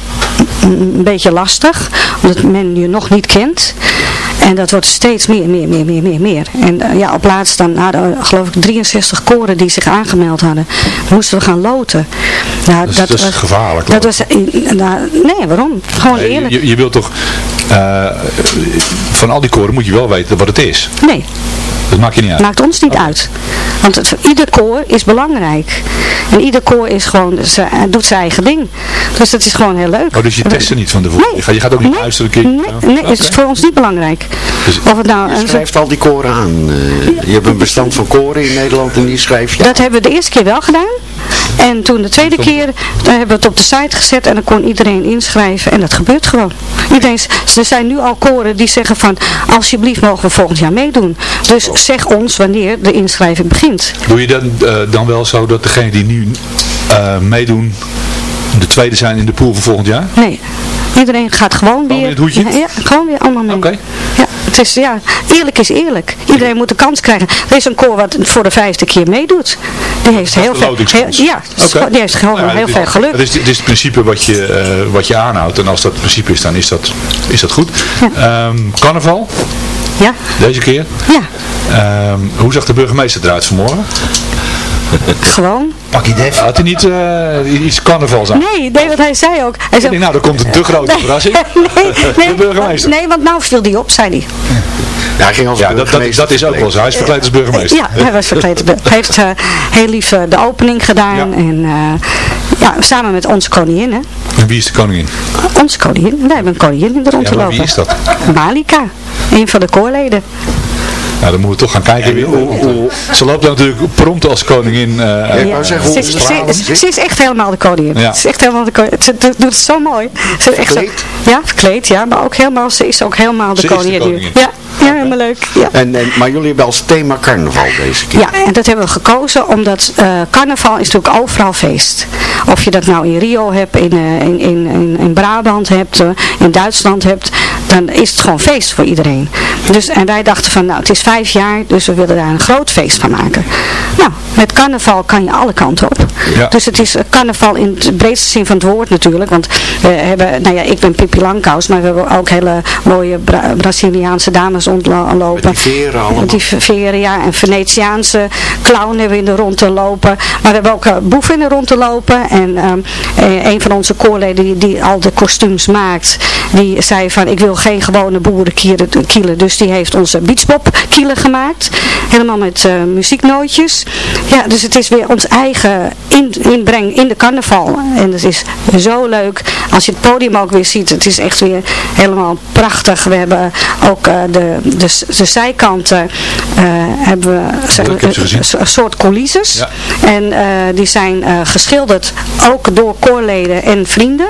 een beetje lastig, omdat men je nog niet kent. En dat wordt steeds meer, meer, meer, meer, meer, meer. En eh, ja, op laatst dan hadden we, geloof ik 63 koren die zich aangemeld hadden. Moesten we gaan loten. Nou, Dat is gevaarlijk, Dat was, nou, nee, waarom? Gewoon Nee, eerlijk. Je, je wilt toch, eh, van al die koren moet je wel weten wat het is. Nee, Dat maakt je niet uit. maakt ons niet uit. Want het, ieder koor is belangrijk. En ieder koor is gewoon, ze, doet zijn eigen ding. Dus dat is gewoon heel leuk. Oh, dus je test er niet van tevoren? Je, gaat, je gaat ook niet Nee, luisteren een keer? Nee, nee het is voor ons niet belangrijk. Dus- of het nou Je een- schrijft al die koren aan. eh, je hebt een bestand van koren in Nederland en die schrijf je Dat hebben we de eerste keer wel gedaan. En toen de tweede keer dan hebben we het op de site gezet en dan kon iedereen inschrijven. En dat gebeurt gewoon. Iedereen, er zijn nu al koren die zeggen van, alsjeblieft mogen we volgend jaar meedoen. Dus zeg ons wanneer de inschrijving begint. Doe je dan, eh, dan wel zo dat degenen die nu eh, meedoen de tweede zijn in de pool voor volgend jaar? Nee, iedereen gaat gewoon weer. in het hoedje? Ja, ja, gewoon weer allemaal mee. Oké. Ja, het is, ja, eerlijk is eerlijk. Iedereen moet de kans krijgen. Er is een koor wat voor de vijfde keer meedoet. Die heeft heel veel. heel- ja, die heeft gewoon ja, heel veel geluk. Het is, het is het principe wat je, eh, wat je aanhoudt. En als dat het principe is, dan is dat, is dat goed. Ehm, carnaval, Ja, deze keer. ja, Ehm, hoe zag de burgemeester eruit vanmorgen? gewoon. Pak je def. Had hij niet eh, iets carnavals aan? Nee, nee, wat hij zei ook. Hij zei, denk, nou, er komt een te grote Nee, verrassing. nee, nee, de burgemeester. Nee, want nou viel die op, zei hij. Ja, hij ging als Ja, dat, dat, dat is ook wel zo. Hij is verkleed als burgemeester. Ja, hij was verkleed. Hij heeft eh, heel lief eh, de opening gedaan. Ja. En eh, ja, samen met onze koningin, hè. En wie is de koningin? Onze koningin. Wij hebben een koningin in de rond Ja, te maar lopen. wie is dat? Malika. Een van de koorleden. Nou, dan moeten we toch gaan kijken. hoe- hoe- Ze loopt natuurlijk prompt als koningin. eh, ik wou zeggen, ze, hoe ze, is- ze is echt helemaal de koningin. Ja. Ze is echt helemaal de koningin. Ze doet doet het zo mooi. Ze is echt zo- Verkleed? ja, verkleed, ja. Maar ook helemaal, ze is ook helemaal de Ze is de koningin nu. koningin. Ja, ja, helemaal leuk. Ja. En, en, maar jullie hebben als thema carnaval deze keer. Ja, en dat hebben we gekozen omdat eh, carnaval is natuurlijk overal feest. Of je dat nou in Rio hebt, in, eh, in, in, in, Brabant hebt, eh, in Duitsland hebt, dan is het gewoon feest voor iedereen. Dus, en wij dachten van, nou het is vijf jaar, dus we willen daar een groot feest van maken. Nou, met carnaval kan je alle kanten op. Ja. Dus het is eh, carnaval in de breedste zin van het woord natuurlijk. Want we hebben, nou ja, ik ben Pippi Langkous, maar we hebben ook hele mooie Bra- Braziliaanse dames rondlopen. Met die veren allemaal. Met die veren, ja. En Venetiaanse clown hebben we in de rond te lopen. Maar we hebben ook boeven in de rond te lopen. En ehm, eh, een van onze koorleden die, die al de kostuums maakt, die zei van ik wil geen gewone boerenkielen. Dus die heeft onze beachpop kielen gemaakt. Helemaal met eh, muzieknootjes. Ja, dus het is weer ons eigen in, inbreng in de carnaval. En het is zo leuk als je het podium ook weer ziet, het is echt weer helemaal prachtig. We hebben ook eh, de, de, de zijkanten hebben we een, soort coulisses. Ja. En die zijn geschilderd ook door koorleden en vrienden.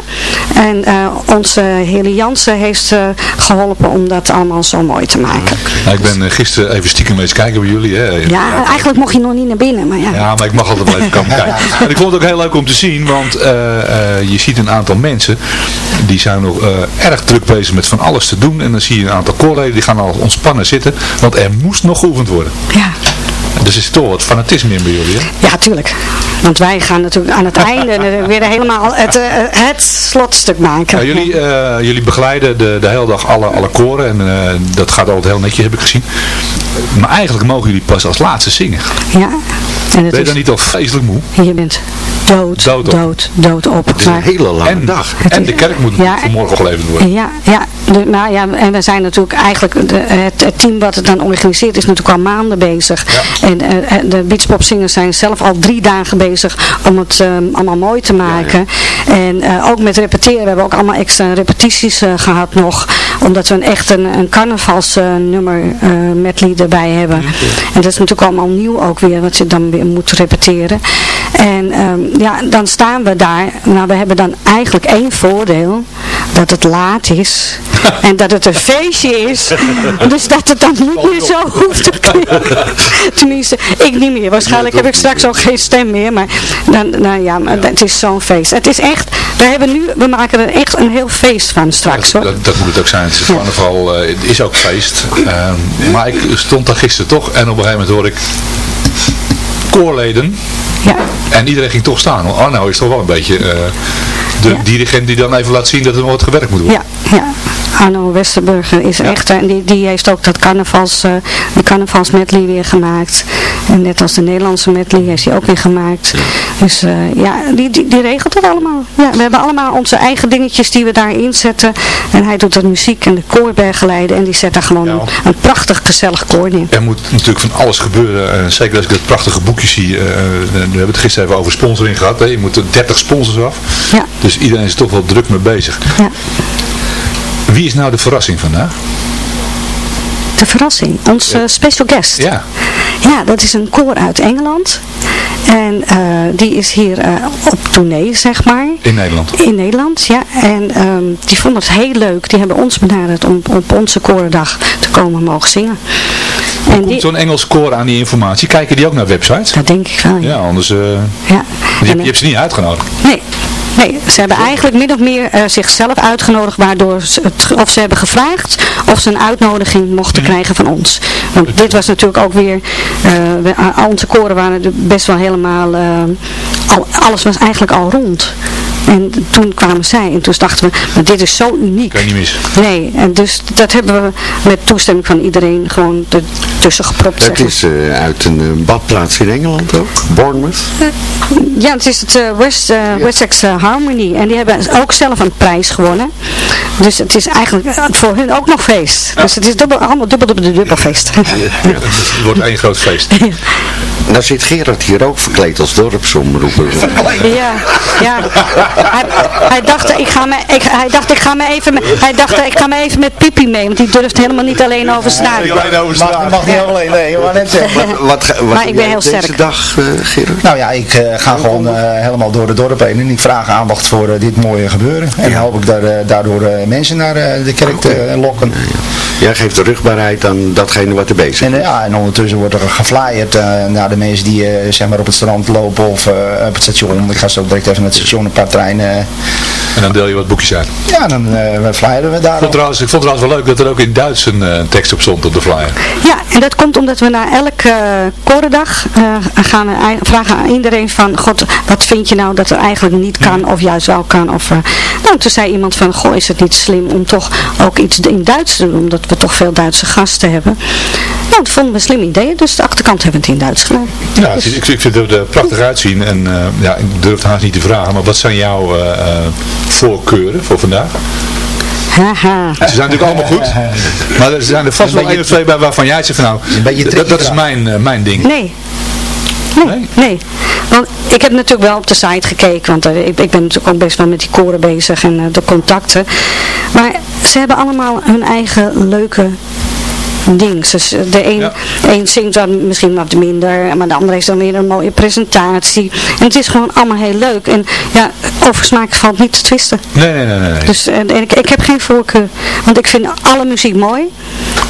En eh, onze Heli Jansen heeft eh, geholpen om dat allemaal zo mooi te maken. Nou, ik ben eh, gisteren even stiekem eens kijken bij jullie. Hè. Ja, eigenlijk mocht je nog niet naar binnen, maar ja. Ja, maar ik mag altijd wel even komen kijken. En ik vond het ook heel leuk om te zien, want je ziet een aantal mensen, die zijn nog erg druk bezig met van alles te doen. En dan zie je een aantal koorleden, die gaan al ontspannen zitten, want er moest nog geoefend worden. Ja. Dus er is toch wat fanatisme in bij jullie, hè? Ja, tuurlijk. Want wij gaan natuurlijk aan het einde eh, weer helemaal het, eh, het slotstuk maken. Ja, jullie, eh, jullie begeleiden de, de hele dag alle, alle koren en eh, dat gaat altijd heel netjes, heb ik gezien. Maar eigenlijk mogen jullie pas als laatste zingen. Ja. En het Ben je is, dan niet al vreselijk moe? je bent dood, Dood dood, op. dood, op. Het is een hele lange En, dag. en de kerk moet Ja, vanmorgen opgeleverd worden. Ja, ja, de, nou ja, en we zijn natuurlijk eigenlijk, de, het, het team wat het dan organiseert is natuurlijk al maanden bezig. En eh, de beachpopzingers zijn zelf al drie dagen bezig om het eh, allemaal mooi te maken. En eh, ook met repeteren, we hebben ook allemaal extra repetities eh, gehad nog. Omdat we een, echt een, een carnavalsnummer eh medley erbij hebben. En dat is natuurlijk allemaal nieuw ook weer, wat je dan weer moet repeteren. En ehm, ja, dan staan we daar. Nou, we hebben dan eigenlijk één voordeel. Dat het laat is. en dat het een feestje is. dus dat het dan niet meer zo hoeft te klinken. Tenminste, ik niet meer. Waarschijnlijk heb ik straks ook geen stem meer. Maar dan, nou ja, maar het is zo'n feest. Het is echt, we hebben nu, we maken er echt een heel feest van straks hoor. Dat, dat moet het ook zijn. Het is carnaval, eh, het is ook feest. Ehm, maar ik stond daar gisteren toch en op een gegeven moment hoor ik koorleden. Ja. En iedereen ging toch staan. Arno is toch wel een beetje eh, de Ja. dirigent die dan even laat zien dat er wat gewerkt moet worden. Ja, ja. Arno Westerburger is echt, en die, die heeft ook dat carnavals, eh die carnavalsmedley weer gemaakt. En net als de Nederlandse medley heeft hij ook weer gemaakt. Dus eh, ja, die, die, die regelt het allemaal. Ja, we hebben allemaal onze eigen dingetjes die we daarin zetten. En hij doet dat muziek en de koorbergeleiden en die zet daar gewoon een, een prachtig gezellig koor neer. Er moet natuurlijk van alles gebeuren. eh, zeker als ik dat prachtige boekje zie. eh, we hebben het gisteren even over sponsoring gehad. Hè. Je moet er 30 sponsors af. Ja. Dus iedereen is toch wel druk mee bezig. Ja. Wie is nou de verrassing vandaag? De verrassing, onze special guest. Ja. Ja, dat is een koor uit Engeland. En eh, die is hier eh, op tournee, zeg maar. In Nederland. In Nederland, ja. En ehm, die vonden het heel leuk. Die hebben ons benaderd om op onze korendag te komen mogen zingen. En Komt die, zo'n Engels koor aan die informatie? Kijken die ook naar websites? dat denk ik wel, ja. Ja, anders... eh, ja. je, En, je hebt ze niet uitgenodigd. Nee. Nee, ze hebben eigenlijk min of meer eh, zichzelf uitgenodigd, waardoor ze het, of ze hebben gevraagd of ze een uitnodiging mochten Mhm. krijgen van ons. Want dit was natuurlijk ook weer, eh, we, al onze koren waren best wel helemaal, eh, al, alles was eigenlijk al rond. En toen kwamen zij en toen dachten we, maar dit is zo uniek. Kan je niet mis. Nee, en dus dat hebben we met toestemming van iedereen gewoon ertussen gepropt. Het is eh, uit een eh, badplaats in Engeland ook. Bournemouth. Ja, het is het eh, West, eh, Wessex eh, Harmony. En die hebben ook zelf een prijs gewonnen. Dus het is eigenlijk eh, voor hun ook nog feest. Dus het is dubbel, allemaal dubbel, dubbel, dubbel feest. Het wordt één groot feest. Nou zit Gerard hier ook verkleed als dorpsomroeper. ja, ja. Hij, hij, dacht, ik ga me, ik, hij dacht, ik ga me even, met- hij dacht, ik ga me even met Pipi mee. Want die durft helemaal niet alleen over straat. Mag, mag niet alleen, nee, wou net zeggen. Wat, wat, Maar ik ben heel deze sterk. dag, eh, Gerard? Nou ja, ik eh, ga gewoon eh, helemaal door het dorp heen en ik vraag aandacht voor dit mooie gebeuren. En hoop ik daar, eh, daardoor eh, mensen naar de kerk te lokken. Jij geeft de rugbaarheid aan datgene wat er bezig En, is. eh, ja, en ondertussen wordt er geflyerd eh, naar de mensen die eh, zeg maar op het strand lopen of eh, op het station. Ik ga zo direct even naar het station een paar treinen. En dan deel je wat boekjes uit. ja, dan eh flyeren we Ik daar. vond, trouwens, ik vond het trouwens wel leuk dat er ook in Duits een tekst op stond op de flyer. Ja, en dat komt omdat we na elke uh, korendag eh, gaan vragen aan iedereen van, god, wat vind je nou dat er eigenlijk niet kan of juist wel kan? Of, eh, nou, toen zei iemand van, goh, is het niet slim om toch ook iets in Duits te doen, omdat we toch veel Duitse gasten hebben. Nou, dat vonden we een slim idee, dus de achterkant hebben we het in Duits gedaan. Ja, het is- ik, ik vind het er prachtig uitzien en eh, ja, ik durf het haast niet te vragen, maar wat zijn jouw eh, eh, voorkeuren voor vandaag? Haha. Ze zijn natuurlijk allemaal goed, maar er zijn er vast wel één of twee bij waarvan jij zegt van nou, beetje dat, dat is mijn, eh, mijn ding. Nee. Nee, nee. Want ik heb natuurlijk wel op de site gekeken, want eh, ik, ik ben natuurlijk ook best wel met die koren bezig en eh, de contacten. Maar ze hebben allemaal hun eigen leuke ding. Dus de een, een zingt dan misschien wat minder, maar de andere heeft dan weer een mooie presentatie. En het is gewoon allemaal heel leuk. En ja, over smaak valt niet te twisten. Nee, nee, nee. nee. Dus en, en ik, ik heb geen voorkeur, want ik vind alle muziek mooi.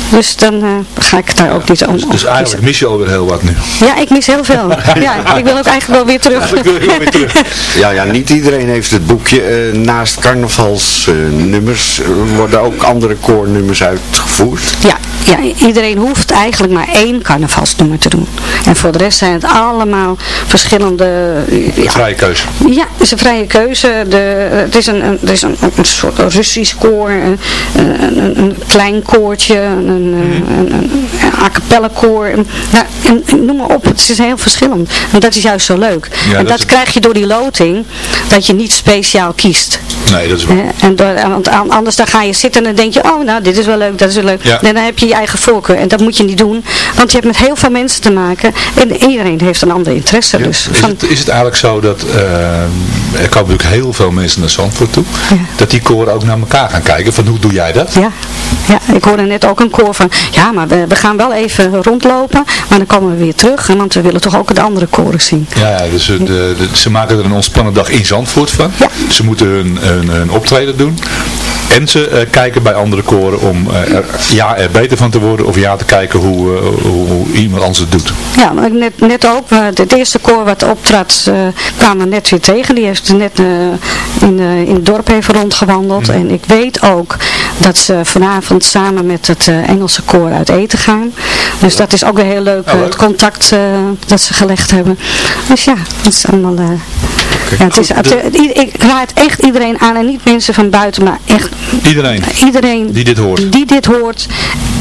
Dus dan eh, ga ik daar ook niet om, om Dus eigenlijk mis je alweer heel wat nu. Ja, ik mis heel veel. Ja, ik wil ook eigenlijk wel weer terug. Ja, ja, niet iedereen heeft het boekje. Eh, naast carnavalsnummers eh, worden ook andere koornummers uitgevoerd. Ja, ja, iedereen hoeft eigenlijk maar één carnavalsnummer te doen. En voor de rest zijn het allemaal verschillende... Ja, Vrije keuze. ja, het is een vrije keuze. De, het is een, een, het is een, een soort Russisch koor, een, een, een- klein koortje, een, een, een a cappella koor. Nou, en, en noem maar op, het is heel verschillend. En dat is juist zo leuk. Ja, en dat krijg je door die loting, dat je niet speciaal kiest. Nee, dat is waar. En door, want an- anders dan ga je zitten en dan denk je, oh nou dit is wel leuk, dat is wel leuk. Ja. En dan heb je je eigen voorkeur en dat moet je niet doen. Want je hebt met heel veel mensen te maken en iedereen heeft een ander interesse. Dus Is van, het, is het eigenlijk zo dat, eh, er komen natuurlijk heel veel mensen naar Zandvoort toe, Ja. dat die koren ook naar elkaar gaan kijken van hoe doe jij dat? ja, ja, ik hoorde net ook een koor van, ja maar we, we gaan wel even rondlopen, maar dan komen we weer terug. Want we willen toch ook de andere koren zien. Ja, ja, dus eh, de, de- ze maken er een ontspannen dag in Zandvoort van. Ja. Ze moeten hun, hun, hun optreden doen. En ze eh, kijken bij andere koren om eh, er, ja, er beter van te worden of ja te kijken hoe, eh, hoe, hoe iemand anders het doet. Ja, maar net, net ook. Het eerste koor wat optrad kwamen net weer tegen. Die heeft net in, in het dorp even rondgewandeld. En ik weet ook dat ze vanavond samen met het Engelse koor uit eten gaan. Dus dat is ook weer heel leuk. Oh, leuk. het contact dat ze gelegd hebben. Dus ja, het is allemaal... ja, het is, het- ik raad echt iedereen aan en niet mensen van buiten, maar echt Iedereen iedereen die dit hoort. die dit hoort,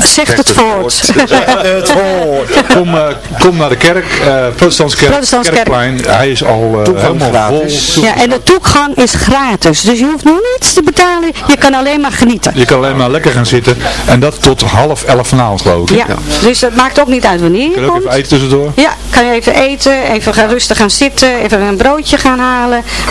zegt het voort. Kom, eh, kom naar de kerk, eh Protestantse kerk, Protestantse kerk. Kerkplein. Hij is al eh, helemaal gratis. vol. Ja, en de toegang is gratis. Dus je hoeft niets te betalen. Je kan alleen maar genieten. Je kan alleen maar lekker gaan zitten. En dat tot half elf vanavond geloof ik. Ja, dus het maakt ook niet uit wanneer Kun je komt. even eten tussendoor? Ja, kan je even eten, even gaan rustig gaan zitten, even een broodje gaan halen.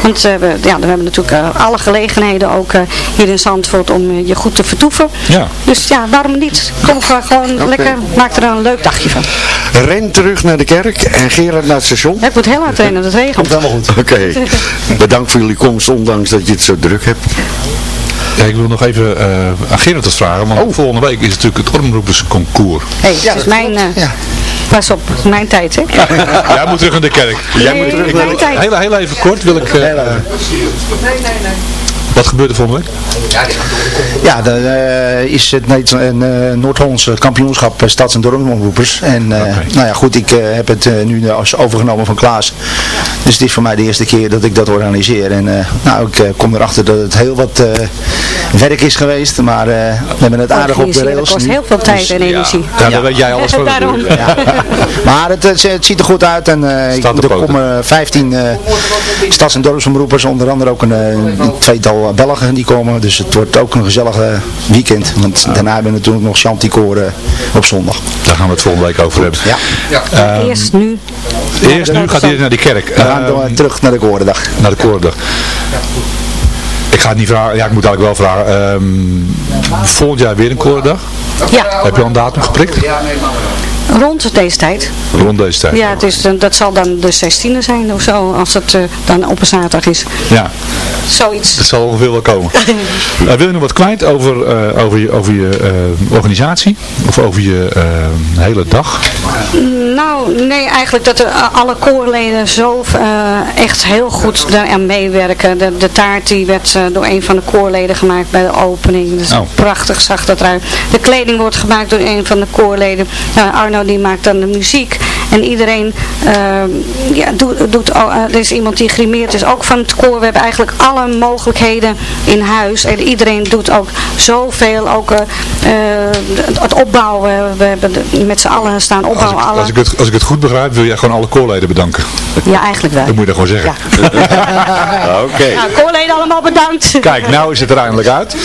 Want eh, we, ja, we hebben natuurlijk eh, alle gelegenheden ook eh, hier in Zandvoort om eh, je goed te vertoeven. Ja. Dus ja, waarom niet? Kom gewoon, gewoon lekker, maak er een leuk dagje van. Ren terug naar de kerk en Gerard naar het station. Ja, ik moet heel hard rennen, het regent. Helemaal goed. Oké, bedankt voor jullie komst, ondanks dat je het zo druk hebt. Ja, ik wil nog even eh aan Gerard wat vragen. Want Oh. volgende week is natuurlijk het Ormroepersconcours. Hé, hey, het is mijn... Ja. Pas op, mijn tijd, hè? Jij moet terug naar de kerk. Jij Nee, moet terug naar de... tijd. Heel, heel even kort wil ik... eh, Wat gebeurt er volgende week? Ja, dan eh, is het eh, Noord-Hollandse kampioenschap eh, stads- en dorpsomroepers. En eh, nou ja, goed, ik heb het eh, nu als overgenomen van Klaas. Dus het is voor mij de eerste keer dat ik dat organiseer. En eh, nou, ik kom erachter dat het heel wat eh, werk is geweest. Maar eh, we hebben het aardig op de rails. kost nu. heel veel tijd Dus, en energie. Ja, daar weet jij alles van. Ja. Maar het, het, het ziet er goed uit en eh, er poten. komen 15 eh stads- en dorpsomroepers, onder andere ook een, een tweetal eh, Belgen die komen. Dus het wordt ook een gezellige weekend. Want daarna hebben we natuurlijk nog Chanticoren op zondag. Daar gaan we het volgende week over hebben. Ja, Ehm, Eerst nu. Eerst nu gaat hij naar die kerk. we gaan door- terug naar de Korendag. naar de koordag. Ik ga het niet vragen. Ja, ik moet eigenlijk wel vragen. Ehm, volgend jaar weer een koordag. Ja, Heb je al een datum geprikt? Rond deze tijd. Rond deze tijd. Ja, het is, eh, dat zal dan de 16e zijn of zo, als het eh, dan op een zaterdag is. Ja, Zoiets. dat zal ongeveer wel komen. Eh, wil je nog wat kwijt over, over je, over je organisatie? Of over je hele dag? Nou, nee, eigenlijk dat er alle koorleden zo echt heel goed daaraan meewerken. De, de taart die werd door een van de koorleden gemaakt bij de opening. Dus Oh. prachtig zag dat eruit. De kleding wordt gemaakt door een van de koorleden. Nou, Arno die maakt dan de muziek. En iedereen eh, ja, doet, doet eh, er is iemand die grimeert is ook van het koor. We hebben eigenlijk alle mogelijkheden in huis. En iedereen doet ook zoveel. Ook eh, eh, het opbouwen. We hebben met z'n allen staan Als opbouwen. ik, alle... als, ik het, als ik het goed begrijp, wil jij gewoon alle koorleden bedanken. Ja, eigenlijk wel. Dat moet je dan gewoon zeggen. Oké. Nou, koorleden allemaal bedankt. Kijk, nou is het er eindelijk uit.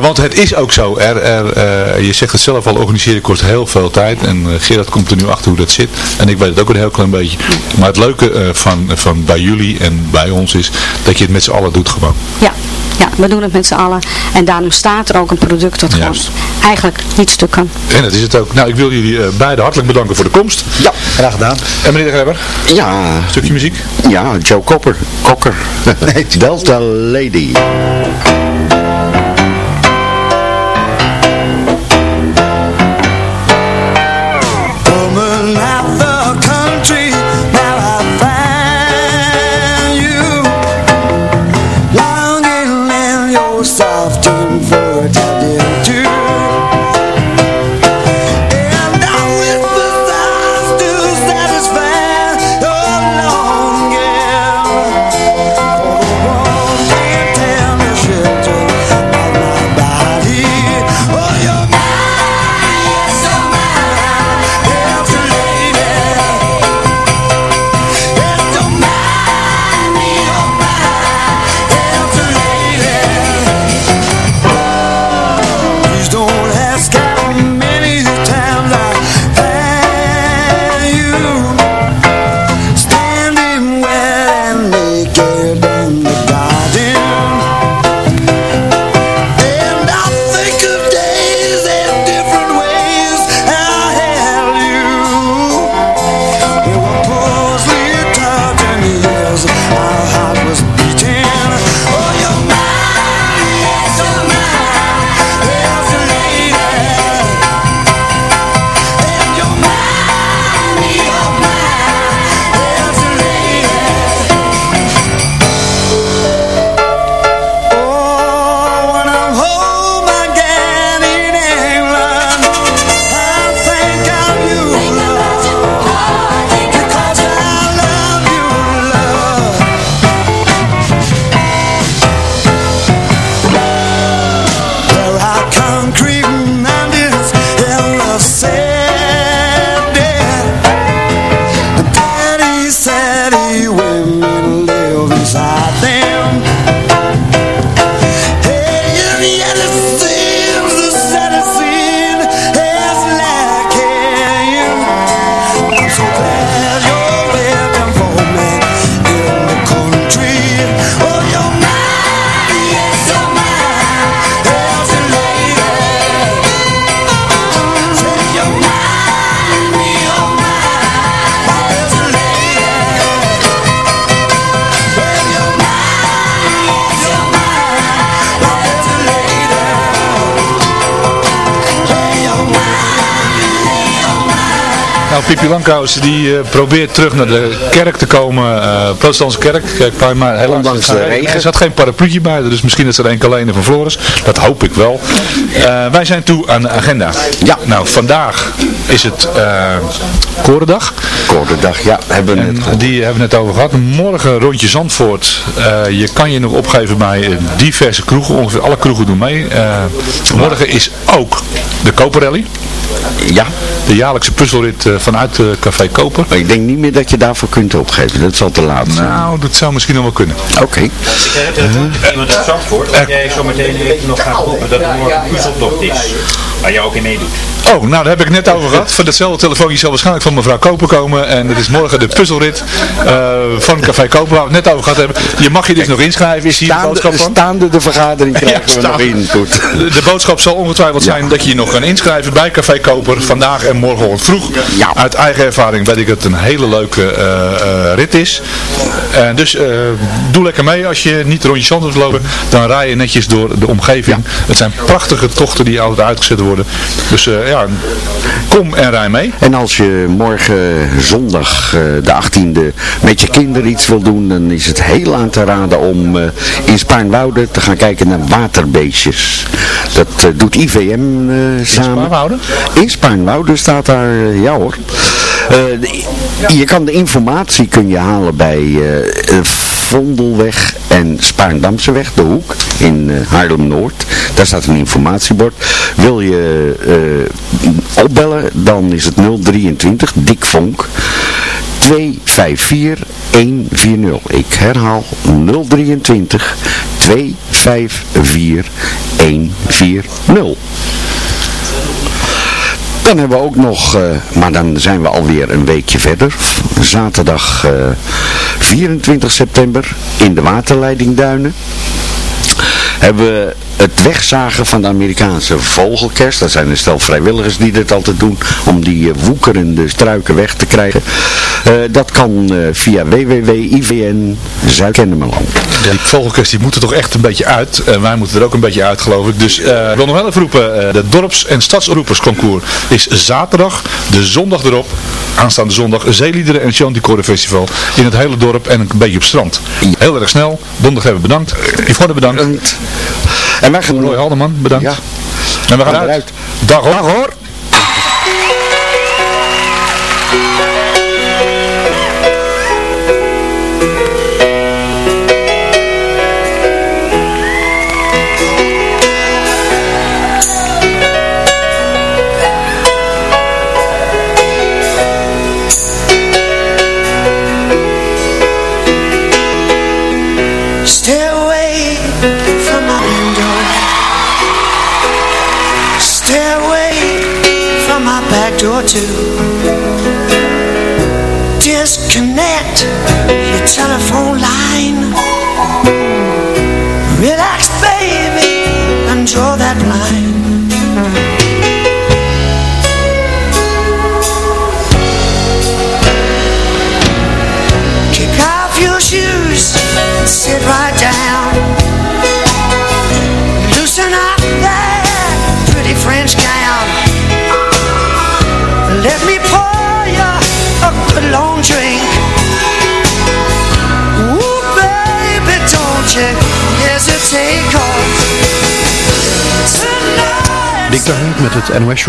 Want het is ook zo. Er, er, je zegt het zelf al, organiseren kost heel veel tijd. En Gerard komt er nu achter hoe dat zit. En ik weet het ook een heel klein beetje. Maar het leuke eh, van, van bij jullie en bij ons is dat je het met z'n allen doet gewoon. Ja, ja, we doen het met z'n allen. En daarom staat er ook een product dat gewoon eigenlijk niet stuk kan. En dat is het ook. Nou, ik wil jullie eh, beiden hartelijk bedanken voor de komst. Ja, Graag gedaan. En meneer de Grebber, ja, een stukje muziek. ja, Joe Copper, Cocker, Delta Lady. Die eh, probeert terug naar de kerk te komen, eh protestantse kerk, kerkplein, maar helaas Ondanks de regen. er zat geen parapluutje bij, dus misschien is er een alleen van Floris, dat hoop ik wel. Eh, wij zijn toe aan de agenda. Ja. Nou, vandaag is het eh Korendag. Korendag, ja, hebben we net die hebben we het over gehad. Morgen rondje Zandvoort. Eh, je kan je nog opgeven bij diverse kroegen. Ongeveer alle kroegen doen mee. Eh, morgen is ook de Koperrally. Ja, De jaarlijkse puzzelrit vanuit eh, Café Koper. maar ik denk niet meer dat je daarvoor kunt opgeven. Dat zal te laat zijn. Nou, dat zou misschien nog wel kunnen. Oké. Iemand uit Zandvoort, jij zo meteen even nog gaat roepen dat er morgen een puzzeltocht is. Waar jij ook in meedoet. Oh, nou daar heb ik net over gehad. Van datzelfde telefoontje zal waarschijnlijk van mevrouw Koper komen. En het is morgen de puzzelrit eh, van Café Koper waar we het net over gehad hebben. Je mag je dus nog inschrijven. Is hier de boodschap van? staande de vergadering Ja, krijgen we nog input. De, de boodschap zal ongetwijfeld zijn dat je je nog kan inschrijven bij Café Koper vandaag en morgen vroeg. Ja. Uit eigen ervaring weet ik dat het een hele leuke eh, eh, rit is. En dus doe lekker mee. Als je niet rondje zand wilt lopen, dan rij je netjes door de omgeving. Het zijn prachtige tochten die altijd uitgezet worden. Dus eh, ja, kom en rij mee. En als je morgen zondag eh, de 18e met je kinderen iets wil doen, dan is het heel aan te raden om eh, in Spaarnwoude te gaan kijken naar waterbeestjes. Dat eh, doet IVM eh, samen. Spaarnwoude? In Spaarnwoude staat daar, eh, ja hoor. Eh, je kan de informatie kun je halen bij eh, eh, Vondelweg en Spaarndamseweg, de hoek, in eh, Haarlem-Noord. Daar staat een informatiebord. Wil je eh, opbellen, dan is het 023 Dick Vonk 254 140. Ik herhaal 023 254 140. Dan hebben we ook nog, eh, maar dan zijn we alweer een weekje verder. Zaterdag eh, 24 september in de waterleidingduinen hebben we het wegzagen van de Amerikaanse vogelkers. Dat zijn een stel vrijwilligers die dit altijd doen om die eh, woekerende struiken weg te krijgen. Eh, dat kan eh, via www.ivn Zuid-Kennemerland. Die vogelkers die moeten toch echt een beetje uit. En wij moeten er ook een beetje uit geloof ik. Dus eh, ik wil nog wel even roepen. de dorps- en stadsroepersconcours is zaterdag, de zondag erop. Aanstaande zondag Zeeliederen en Chanticore Festival. In het hele dorp en een beetje op strand. Heel erg snel. Donderdag hebben we bedankt. Yvonne bedankt. En wij gaan... Roy Haldeman bedankt. Ja. En we gaan eruit. Dag hoor. Dag hoor. Hark met het NOS.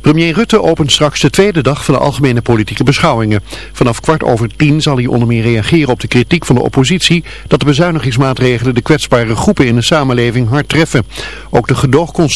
Premier Rutte opent straks de tweede dag van de algemene politieke beschouwingen. Vanaf kwart over tien zal hij onder meer reageren op de kritiek van de oppositie dat de bezuinigingsmaatregelen de kwetsbare groepen in de samenleving hard treffen. Ook de gedoogconstructie